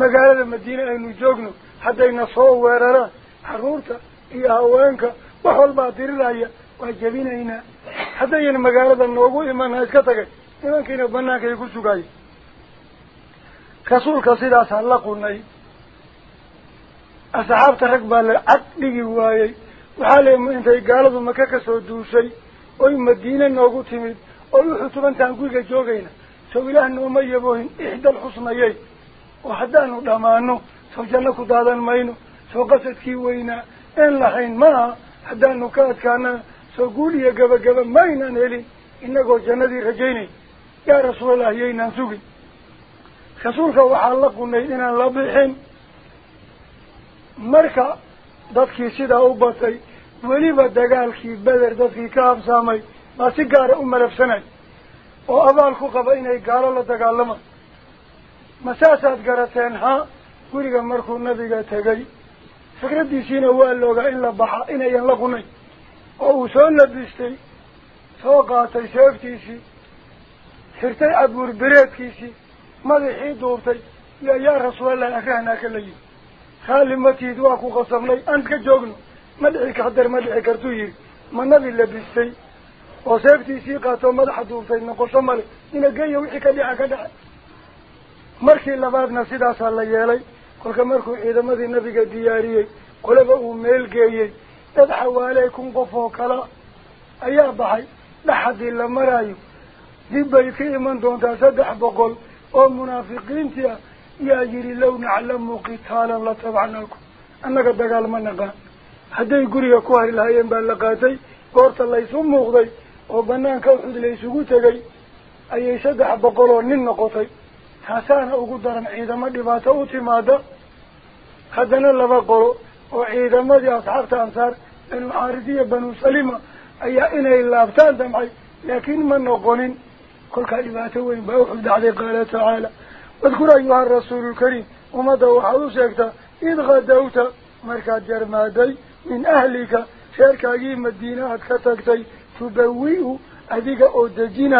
[SPEAKER 1] magaalada madiine aynu joogno haddayna soo weeraraan carruurta iyo haweenka wax walbaa diriraya waa jebinaynaa haddayan magaalada noogu imana iska tagay nimankiina banaanka ay ku sugaayen asxaabta rag baa la cad dhigi waayey waxaa le intay gaaladu maka kasoo duushay oy madiine noogu timid oy uxutubantaan guriga joogayna sow ilaah nooma yaboohin ixdal xusnayey oo haddaanu dhammaano sow janno ku daadan mayno soo qasadkii weynaa een lahayn maaha haddaanu ka adkaanana soo guul iyo gabagaba maynaan helin inagoo jannadii rajaynay yaa rasuulallah yaynaan sugin rasuulka waxaa la qunayd inaan la bixin marka dadkii sidaa u batay weliba dagaalkii beder dadkii ka habsaamay baa si gaara u malabsanay oo abaal ku qaba inay gaalo la dagaalamaan ma saasaad garateen ha guriga markuu nabiga tegay fikraddiisiina waa la ogaa in la baxa inayan la qunayn oo uu soo labistay soo qaatay seeftiisii xirtay cabuur bereedkiisii yidhi raalli matiid waa ku qasabnay aan ka joogno ma dhici kadar ma dhici kartuu yidhi ma nabi labistay oo seeftiisii qaatoo madaxa duurtay noqosho male ina geeya wixii ka dhica ka dhaca markii labaadna sidaasaa la yeelay kolka markuu ciidamadii nabiga diyaariyey qolaba uu meel geeyey dad xawaalee kun qof oo kala ayaa baxay dhaxadii la maraayo dib bay ka iman doontaa saddex boqol ah yidhi low naclamu qitaalan la tabacnaakum annaga dagaal ma naqaan hadday guriga ku hari lahaayeen baa la qaatay goorta laysu muuqday oo banaanka uxud laysugu tegay ayay saddex boqol oo nin noqotay taasaana ugu daran ciidamo dhibaato u timaada haddana laba qolo oo ciidamadii asxaabta ansaar banu xaaris iyo banu salima ayaa inay laabtaan damcay laakiin ma noqonin كل كلمة وين بأوحد عليه قال تعالى. واذكر أيها الرسول الكريم ومضى وحلوش أكتا إذ غدوت. مركات جرمادي من أهلك شركة جيمة الدينة أتكتكتي تبويه أذيك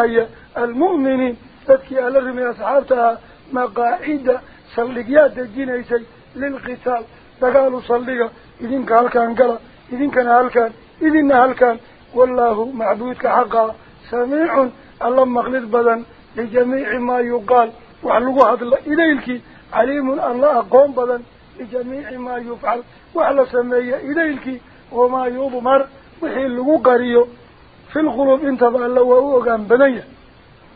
[SPEAKER 1] هي المؤمنين. فتكي ألغ من أصحابتها مقاعدة صليقيات دجينيسي للقتال. دقالوا صليقة إذن كان كان قلا إذن كان هل كان إذن هل كان والله معبودك حقا سميع ألا مغلط بدن لجميع ما يقال. وعلقوا هذا الله إليك. عليم الله قوم بدن لجميع ما يفعل. وعلى سمية إليك. وما يضمر. وحلقوا قريو. في الغلوب انتبع الله وهو قام بنيا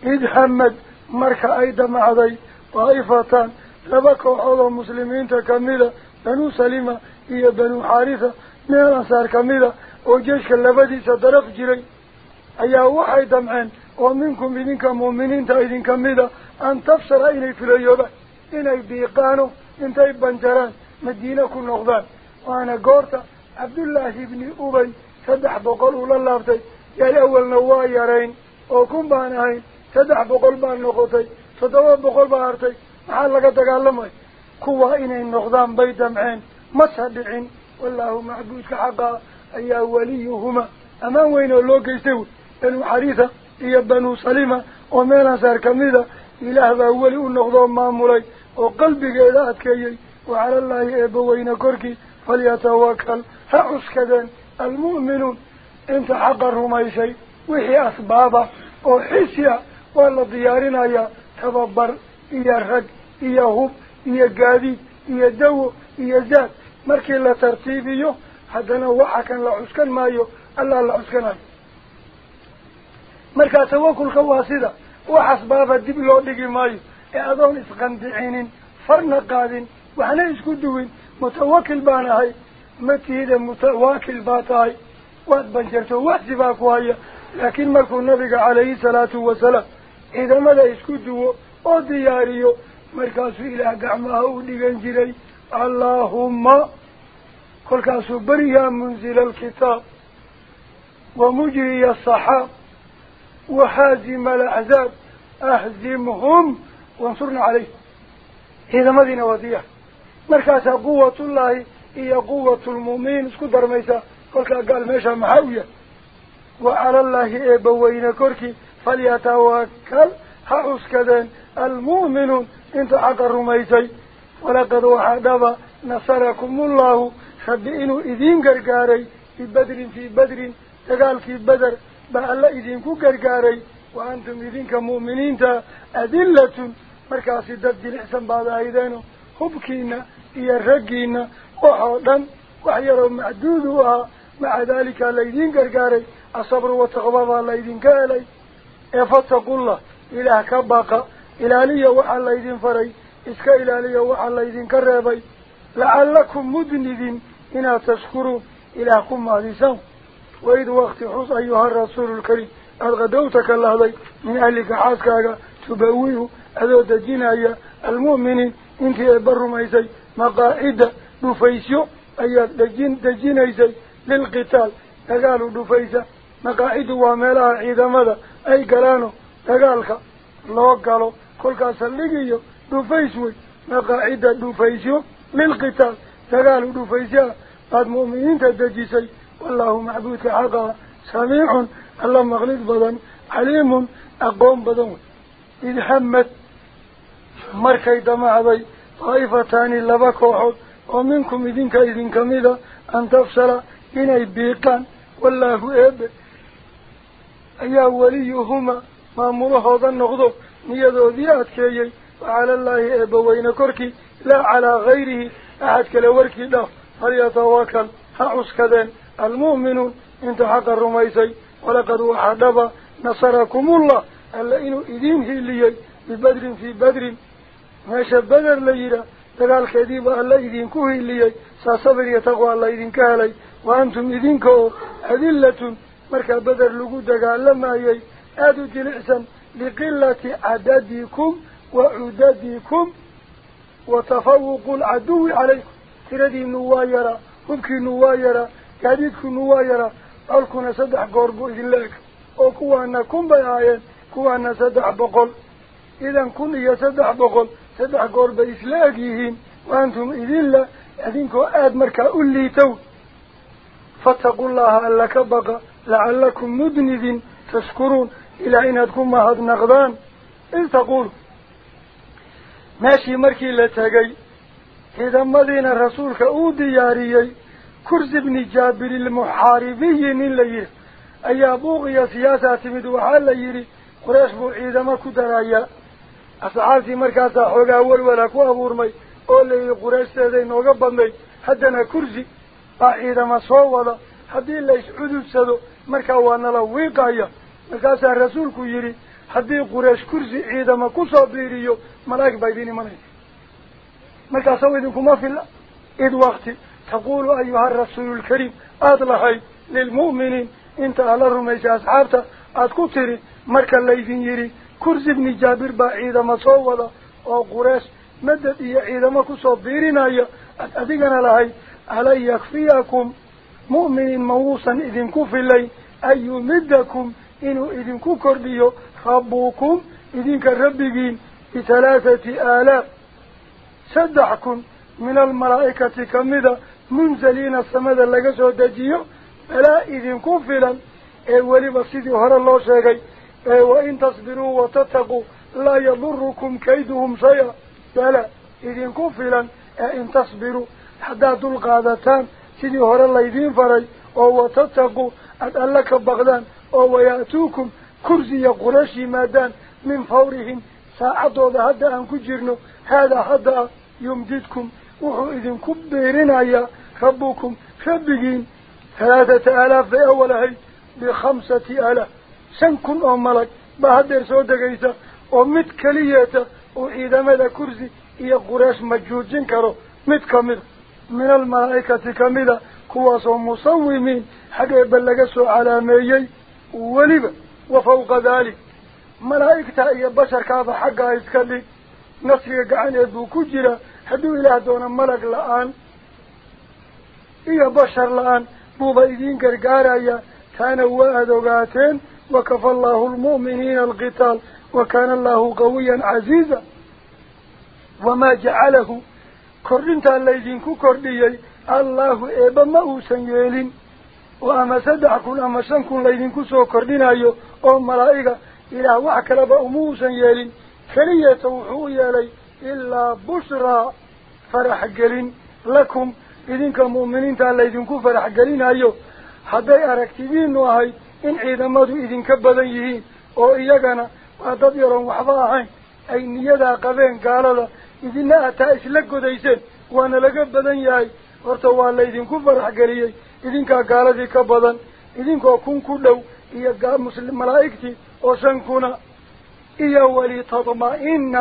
[SPEAKER 1] إذ حمد مركا أيضا مع ذي طائفتان لبكوا على مسلمين تكملة بنو سليمة هي بنو حارثة. من الأنصار كملة وجيش اللبدي سترق جري أيها واحد دمعين. Tafsara inay filayoobaan inay biiqaano intay banjaraan madiine ku noqdaan waana goorta cabdullaahi ibni ubay saddex boqol uu la laabtay yaal awalna waa yarayn oo kun baan ahayn saddex boqol baa noqotay toddoba boqol baa hartay maxaa laga dagaalamay kuwaa inay noqdaan bay damceen masa dhicin wallaahu macbuudka xaqaa ayaa weliyuhuma ammaan weyn oo loo geystay wey banuu xariisa يا بنو سليمة ومن سار كمدة إله أول النخضم ما مري وقلبي جلاد كيي وعلى الله يبوينا كركي فليتوكل. حس كذا المؤمن إنت حقرهم أي شيء وهي أسبابة وحسيا ولا ديارنا يا تببر يرهق يهوب يجادي يدو يزاد مركي لا ترتيبيو حدنا وحكا لعسكا مايو الله لعسكا مايو asbaaba dib loo dhigi maayo ee adoon isqandicinin farna qaadin waxna isku duwin mutawakil baan ahay ma tihida mutawaakil baa tahay waad banjarto waxsi baa ku haya laakiin markuu nabiga calayhi salaatu wasalaam ciidamada isku duwo oo diyaariyo markaasuu ilaah gacmaha u dhigan jiray allaahumma kolkaasuu beriyaa munzila alkitaab wa mujriya asaxaab وهازم الأحزاب أهزمهم وانصرنا عليه هذا مدينة وضيع. مركز قوة الله هي قوة المؤمنين. اسكدر ميسا. قلت قال ميشا محاوية. وعلى الله إبوين كركي فليتوكل. كذن. المؤمنون. انت حق الرميسي ولقد وحدب نصركم الله. خبئنوا إذين قرقاري. في بدر في بدر. تقال في بدر. بأ الله إذن كوكركاري وأنتم إذن كمؤمنين تا أدلة مركاسي داد دي الإحسان بعد إذن خبكينا إيا الرقينا وحوضا وحيرو معدودوها مع ذلك الله إذن كركاري الصبر والتقباض الله إذن كالي إفتق الله إله كباقة إلى لي وحى الله إذن فري إسك إلى لي وحى الله إذن كرابي لعلكم مدنذين إنا تشكروا إلهكم مهديسون وإذ وقت حص أيها الرسول الكريم أدغدوتك الله من أهلك حاسكاك تبويه أذو دجينايا المؤمنين إنت يبر ميسي مقاعد دفيسيو أي دجين دجينيسي للقتال. تقالوا دفيسة مقاعد واملا عيدا ماذا؟ أي قلانو تقالك لو قالوا كل كاسلقيو دفيسوي مقاعد دفيسيو للقتال. تقالوا دفيسة قد مؤمنين تدجيسي. والله معبود حقا سميع الله مغلط بدن عليم أقوم بدن. إذ همت مركي دمعضي طائفتان لبكوحد ومنكم إذنك إذن كميدا أن تفصل إني بيقان والله إب أيها وليهما ما مرهضا نغضب نيادو ذيات كيي. وعلى الله إب وين كركي. لا على غيره أحد كالوركي له فليتواكل هعوس كذن المؤمن انت حق الرميسي ولقد وحدب نصركم الله ألا إنو إذينه اللي ببدر في بدر. ما بدر ليرا تقال خديبة ألا إذينكوه اللي سأصبر يتقوى ألا إذينك علي وأنتم إذينكو أذلة. مركب بدر لقود قال لما يي أدو جلعسن لقلة عددكم وعددكم وتفوق العدو عليكم. تردي نوايرا buu idinla eg oo kuwaana kun bay ahaayeen kuwaana saddex boqol idan kun iyo saddex boqol saddex goor bay isla eg yihiin waantum idinla idinkoo aada markaa u liitow fattaqu llaha alla ka baqa lacallakum mudnidin tashkuruun ilaa inaad ku mahadnaqdaan id taquulu meeshii markii la tegay ciidamadiina rasuulka uu diyaariyey kursi bni jaabir ilmuxaaribiyi nin la yihi ayaa buuqiya siyaasaa timid waxaa la yidhi quraysh buu ciidamo ku darayaa asxaabtii markaasaa xoogaa walwala ku abuurmay oo layihi qurayshdeeday nooga badnayd haddana kursi baa ciidama soo wada haddii la iscududsado markaa waa nala wiiqaya markaasaa rasuulku yidhi haddii quraysh kursi ciidama kusoo biiriyo malaa'ig baa idin imanaysa ملكا سويدكم ما في الله إذ وقت تقول أيها الرسول الكريم أدلحي للمؤمنين انت على الرميش أصحابتا أتكتري ملكا ليذن يري كرز بن جابر بعيدة ما صوّد أو قريش مدد إيه إذا ما كصبيرين أيها أدقنا لهي على يخفيكم مؤمنين موصا إذن كفي لي أي مدكم إنو إذن كو كرديو ربكم إذن كالربقين بثلاثة آلاف kun min almalaa'ikati kamida munzaliina samada laga soo dejiyo balaa idinku filan ee weliba sidii hore loo sheegay وإن تصبروا وتتقوا لا يضركم كيدهم شيئا. بلا إذن كفلا. إن تصبروا. حتى القادتان سيدي هر الله يدين فري. وتتقوا. أدألك بغدان. ويأتوكم. كرزي قرشي مادان. من فورهم. ساعدوا هذا أن كجرنوا. هذا هذا يمجدكم وهو إذن كبيرين أي ربكم فبقين ثلاثة آلاف في أول هاي بخمسة آلاف. سنكم أو ملك بهدر سودة قيسة ومت كليتة وإذا مدى كرسي إيا قراش مجوجين كرو مت كمير من الملائكة كميدة كواس ومصومين حقا يبلغسوا على ميي ولبا وفوق ذلك. ملائكة إيا بشر كافة حقا يتكلم buu ku jiraa hadduu ilaah doono malag la-aan iyo bashar la-aan buuba idiin gargaarayaa taana waa aada ogaateen وكفى الله المؤمنين القتال وكان الله قويا عزيزا. وما جعله كردنت الليذين كرديي الله إيبا ما أوسن يلين وأما سدعكم أما شنكم ليذين كسو كردنايو أو ملائكة إلى وعكلب أموسن يلين كلية وحو يلي إلا بشرى فرح قلين لكم إذن كمؤمنين تالذين كفرح قلين أيو ciidamadu idinka badan yihiin oo iyagana waa dad yaroon waxba ahayn ay niyadaa qabeen gaalada idina ataa isla godayseen waana laga badan yahay horta waa laydinku farax geliyey idinkaa gaaladii ka badan idinkoo kun ku dhow iyo muslim malaa'igtii oo shan kuna إيوالي تضمئن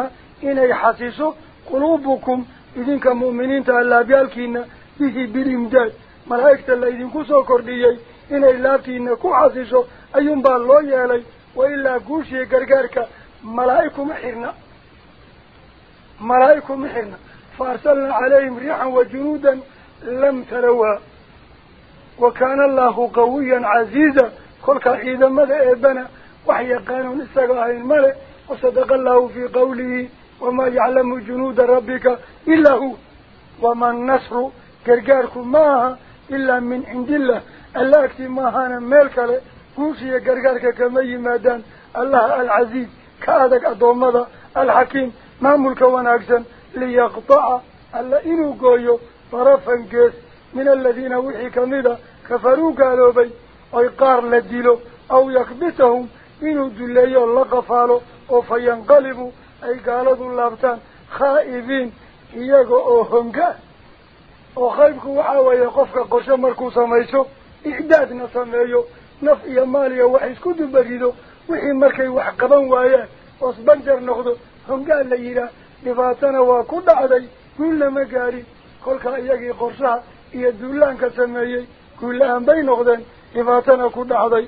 [SPEAKER 1] إن حسيس قلوبكم إذنك كمؤمنين تألا بيالكين به بالإمداد ملايكة الله إذنك سوكر ديي إني لاتين كو حسيس أيوم بالله يالي وإلا قوشي قرقارك ملايكو محرنا ملايكو محرنا فأرسلنا عليهم ريحا وجنودا لم تروها وكان الله قويا عزيزا كل كحيدا ماذا إبنا وحيا قانون استقاهي الملك وصدق الله في قوله وما يعلم جنود ربك إلا هو وما النصر كرقارك ماها إلا من عند الله. ألاكت ماهانا ملكة كوسية كرقارك كما يمادان. الله العزيز. كادك أدومضة الحكيم. ما ملك وناكسا ليقطع ألا إنو قويو. طرفا كيس من الذين وحي كميدا. كفروا قالوا بي. أي قار لديلو. أو يقبتهم إنو دليو اللقفالو qofka qorshe markuu samayso icdaadna sameeyo naf iyo maal iyo wax isku dubarido wixii markay wax qaban waayaan oosbanjar noqdo hongaa la yidhaah dhibaatana waa ku dhacday guul lama gaadhin kolkaa iyagii qorshaha iyo duulaanka sameeyey guul la-aan bay noqdeen dhibaatana ku dhacday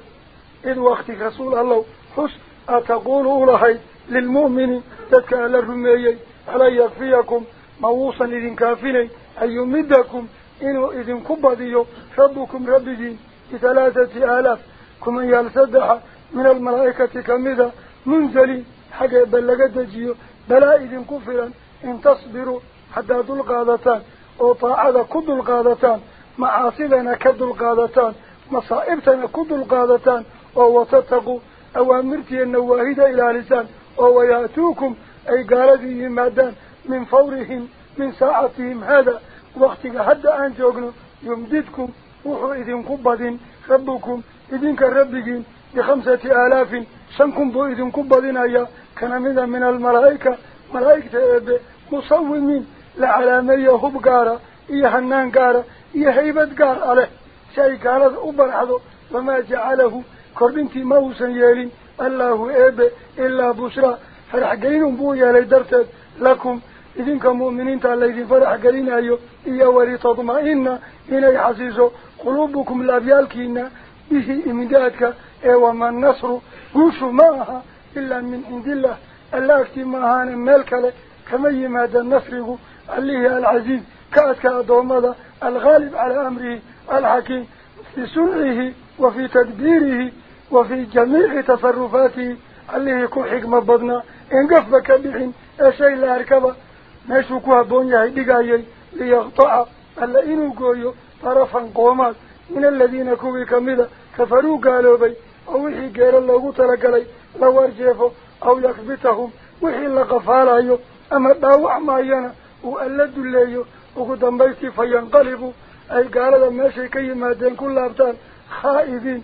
[SPEAKER 1] id wakti rasuul allow xus أتقولوا لحي للمؤمن تتكى للرمي على يغفيكم موصا إذن كافني أن يمدكم إنه إذن كبضي ربكم ربجين بثلاثة آلاف. كما يلسدح من الملائكة كمذا منزلي حقا بلغ دجيو بلا إذن كفرا إن تصبروا حتى ذو القادتان. أو طاعدة كد القادتان. معاصلنا كد القادتان. مصائبتنا كد القادتان. أو وتتقوا أوامرتي النواهدة إلى لسان أو يأتوكم أي قالته مادان من فورهم من ساعتهم هذا. وقت حد أن تقلوا يمددكم وحو إذن ربكم إذن كربكين بخمسة آلاف شنكم بو إذن قبضين أي كان من من الملائكة ملائكة أب مصومين لعلامية هب قارة إيا هنان قارة إيا هيبت قار عليه. شيء قالت أبرحضه وما جعله كردنتي ما هو سنيالين الله أب إلا بشرى فرح قلين بويا يا ليدرت لكم. إذن كمؤمنين تعلين فرح قلين أيو. إيا وري تضمئن إنا. يحزيزو قلوبكم لأبيالكينا. إيه به إمدادك إيوا ما النصر. قوشوا معها. إلا من عند الله. ألا اكتماهان الملك لك. كما يماد النصر. هو عليه العزيز. كأتك أدومضة الغالب على أمره. الحكيم. في سنعه وفي تدبيره. Jamiici tasarufaatihi allihii ku xigmo badnaa engafba ka dhixin ee shay la arkaba meeshuu ku habboon yahay dhigayay liyaqtaca alla inuu gooyo darafan qoomaad min aladiina kuwii kamida kafaruu gaaloobay oo wixii geelo loogu talagalay la warjeefo aw yakbitahum wixii la qafaalayo ama dhaawac maayana uu alla duleeyo ugu dambaystii fa yanqalibu ay gaalada meeshay ka yimaadeen ku laabtaan khaa'ibiin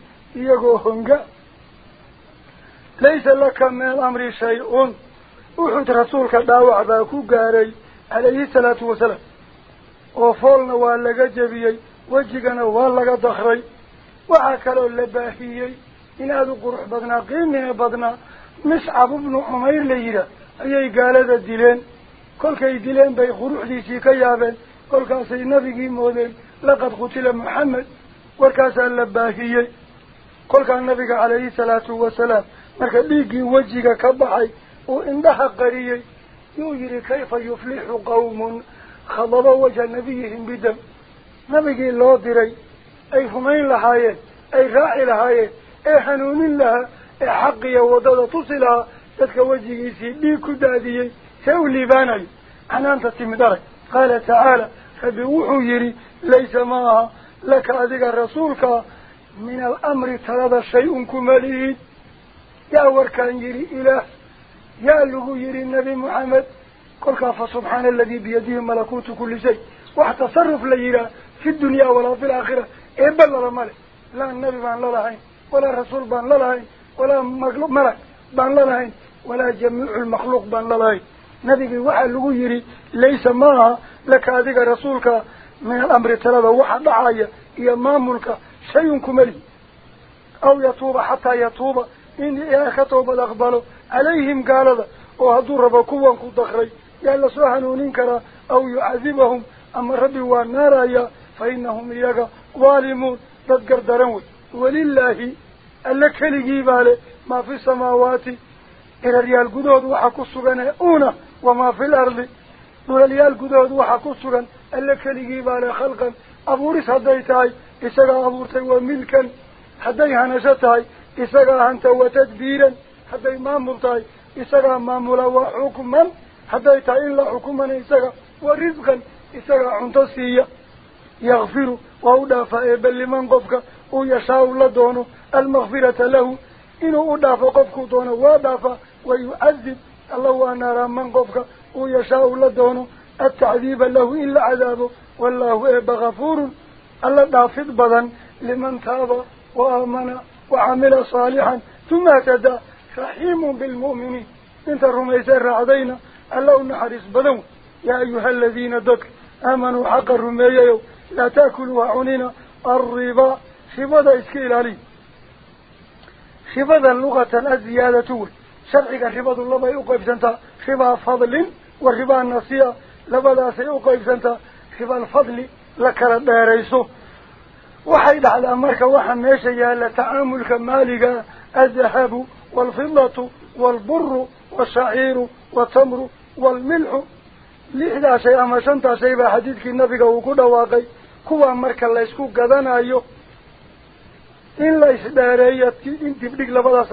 [SPEAKER 1] shay-un uxud rasuulka dhaawac baa ku gaaray calayhi salaatu wasalaam oo foolna waa laga jebiyey wejigana waa laga dakray waxaa kaloo la baahiyey in aada u qurux badnaa qiimina badnaa miscab ibnu cumayr la yidhaah ayay gaalada dileen kolkay dileen bay quruxdiisii ka yaabeen kolkaasay nabigii moodeen laqad qutila maxamed warkaasaa la baahiyey كل كان النبي عليه الصلاة والسلام مركب بيجي وجهك كبحي وإنها قريه يوجد كيف يفلح قوم خضب وجه نبيهم بدم نبي الله دري أي فمين لهاية أي راعي لهاية أي حنون لها أي حقية وضل تصلها تتك وجهك يسي بيكو دادي سولي باني أنا أنت تمدري قال تعالى فبوحو يري ليس ماها لك أذيك رسولك من الأمر ترى شيء كمليه يا وركان يري إله يا له يري النبي محمد. قل كافة سبحان الذي بيده ملكوت كل شيء. واحتصرف ليرا في الدنيا ولا في الآخرة. إيه إبا الله ملك لا النبي بان الله ولا رسول بان الله ولا مخلوق ملك بان الله ولا جميع المخلوق بان الله نبي واحد لغو يري ليس ما لك هذه رسولك. من الأمر ترى وحد عاية يا مامولك شيء كمالي أو يتوب حتى يتوب. إن يأخذوا بالأقبال عليهم قال ذا وهذا رب كوان كدخري يلا سبحانه ننكر أو يعذبهم. أما ربي والنار يا فإنهم يقى ظالمون. تذكر درمون ولله ألك لجيب علي ما في السماوات إلى ريال قدود وحكو السغن أونا. وما في الأرض إلى ريال قدود وحكو السغن ألك لجيب علي خلقا. أبو أبوري صديتاي إسقى أبورته وملكا حديها نشطه إسقى أنت وتدبيرا حدي مامرته إسقى مامرة حكما حدي تعين لحكما إسقى ورزقا إسقى عنتصية يغفر وأدافع بل لمن قفك ويشاء لدونه المغفرة له. إنه أدافع قفك دونه وأدافع ويؤذب الله أن أرى من قفك ويشاء لدونه التعذيب له إلا عذابه والله إبغفور غفور. الله دافع بضا لمن تاب وآمن وعمل صالحا. ثم اهتدى رحيم بالمؤمنين. انت الرميسان رعدينا الله نحرس بدو يا أيها الذين دك آمنوا حق الرمية لا تأكلوا عنينا الربا شبدا إسكيل علي شبدا اللغة الزيادة شرعك شبدا الله ما يقف سنتا شبا فضل والربا النصية. لبدا سيقف سنتا شبا الفضل. لك الداريسو وحيد على أمرك وحن ميشا يالا تعاملك مالك الذهب والفضة والبر والشعير والتمر والملح لإحدى شيء أما شنطة شيء حديثك النبي وكذا واقعي كوا مركا لا يسكو قدنا أيو إن لا يسداريات إن تبديك لبدا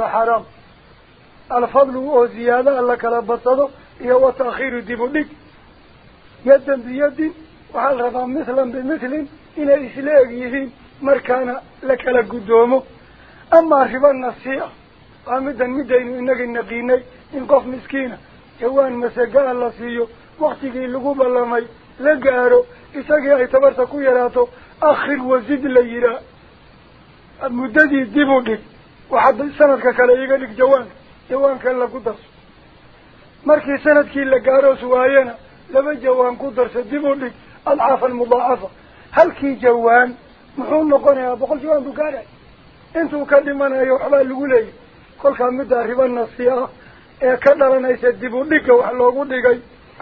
[SPEAKER 1] وحال رفع مثلا بمثل إلى إسلاقيهم مركانا لك لقدومه. أما ربا النصيحة قامدا مدين إنك النقيني إن قف مسكينة يوان مساقا الله سيو وقتكي لقوب الله مي لقارو إساقي أي تبرتكو يراتو أخر وزيد ليرا المددي ديبوكي وحد سندك كلا يقلق جوان جوان كان لكو درس مركي سندكي لقارو سواينا لما جوان كو درس ديبوكي. أضعاف المضاعفة. هل كي جوان؟ محوم نقول يا بقول جوان بقارع انتو كلمان ايو حبال الولي كل كان مداربا نصيا إيه كدرنا يسدبو ديك وحلوقو ديك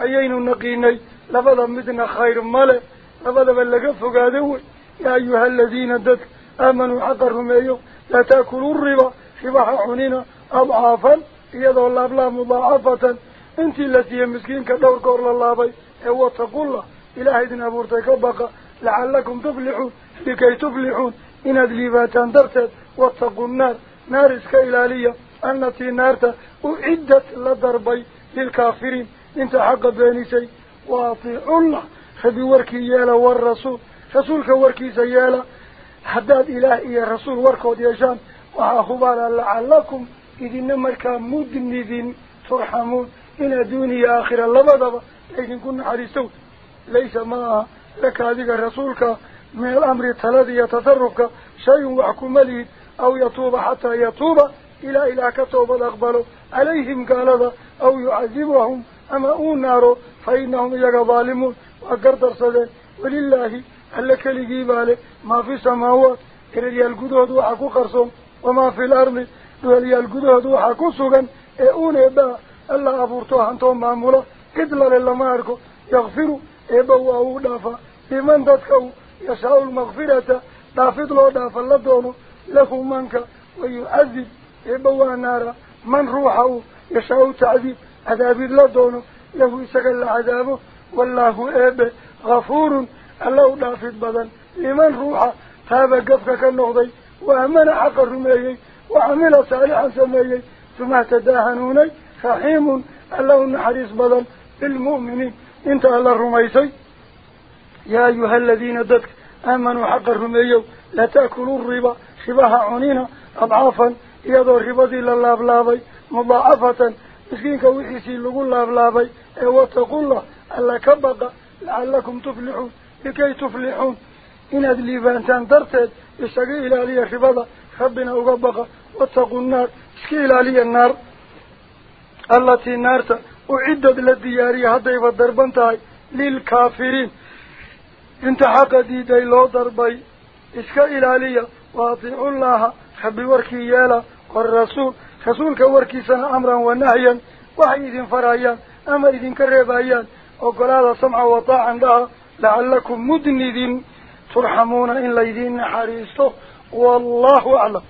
[SPEAKER 1] ايينو نقيني. لفضا مدنا خير مالا لفضا بلقفو قادو يا أيها الذين دد آمنوا حقرهم ايو لا تأكلوا الربا. في بحاحونينا أضعافا. يدو الله بلا مضاعفة. انتي التي يمسكين كدور كورل الله بي. ايو واتقو الله. Ilaah idin abuurtay ka baqa lacalakum tuflixuun likay tuflixuun inaad liibaataan darteed wataqu nnaar naar iska ilaaliya التي نارت أعدت لضربي للكافرين. إنت حق بانيسي واطيع الله خذي وركي يالا والرسول. رسولك وركي سيالا. حداد إلهي رسول وركو ديشان وحاخبالا لعلكم إذن مركا مدنذين ترحمون. إلى دوني آخر اللبضب لكن كنا حريستو ليس ما لك هذه رسولك من الأمر الثلاثي يتصرفك شيء وحكم لي أو يتوب حتى يتوب إلى إلى كتوب الأقبل عليهم قال هذا أو يعذبهم أما أونارو فإنهم إياك ظالمون. وقردر صدين ولله ألك لقيباله ما في سماوات إلي القدود وحكو قرصهم. وما في الأرض إلي القدود وحكو سوغن. إيون إبا. ألا أبورتوها أنتم معمولا إدلا لما أركو يغفروا. إبا وهو دافا لمن تدكو يشاء المغفرة دافد له دافا لدونه له منك ويعذب إبوا نارا. من روحه يشاء تعذيب عذاب الله دونه له يسقل عذابه. والله إب غفور الله دافد بدن. لمن روحه تاب قفك كالنغضي وأمن حق الرميي وعمل صالحا سميي. ثم تداهنوني رحيم الله نحريص بدن للمؤمنين. انت ألا الرميسي يا أيها الذين ذك أمنوا حق الرميو لا تأكلوا الربا. شبه عنينا أضعافا. يدو الربض إلا الله بلابي مضاعفة. مسكين وحيسي لقول الله بلابي إيه واتقوا الله. ألا كبق لعلكم تفلحون. لكي تفلحون. إن أدلي فأنتان ترتد يشتقي إلى لي الربض خبنا وقبق واتقوا النار. اسكي إلى لي النار. التي نارتك la diyaariya haddayba darban tahay lilkaafiriin inta xaqa diiday loo darbay iska ilaaliya waatiicu llaha rabbi warkii yeela والرسول. رسولك وركي سنة أمرا ونهيا. وحي إذن فرايا. أما إذن كريبايا. وقال هذا سمع وطاعا لها لعلكم مدندين. ترحمون إن ليدين حريصته والله أعلم.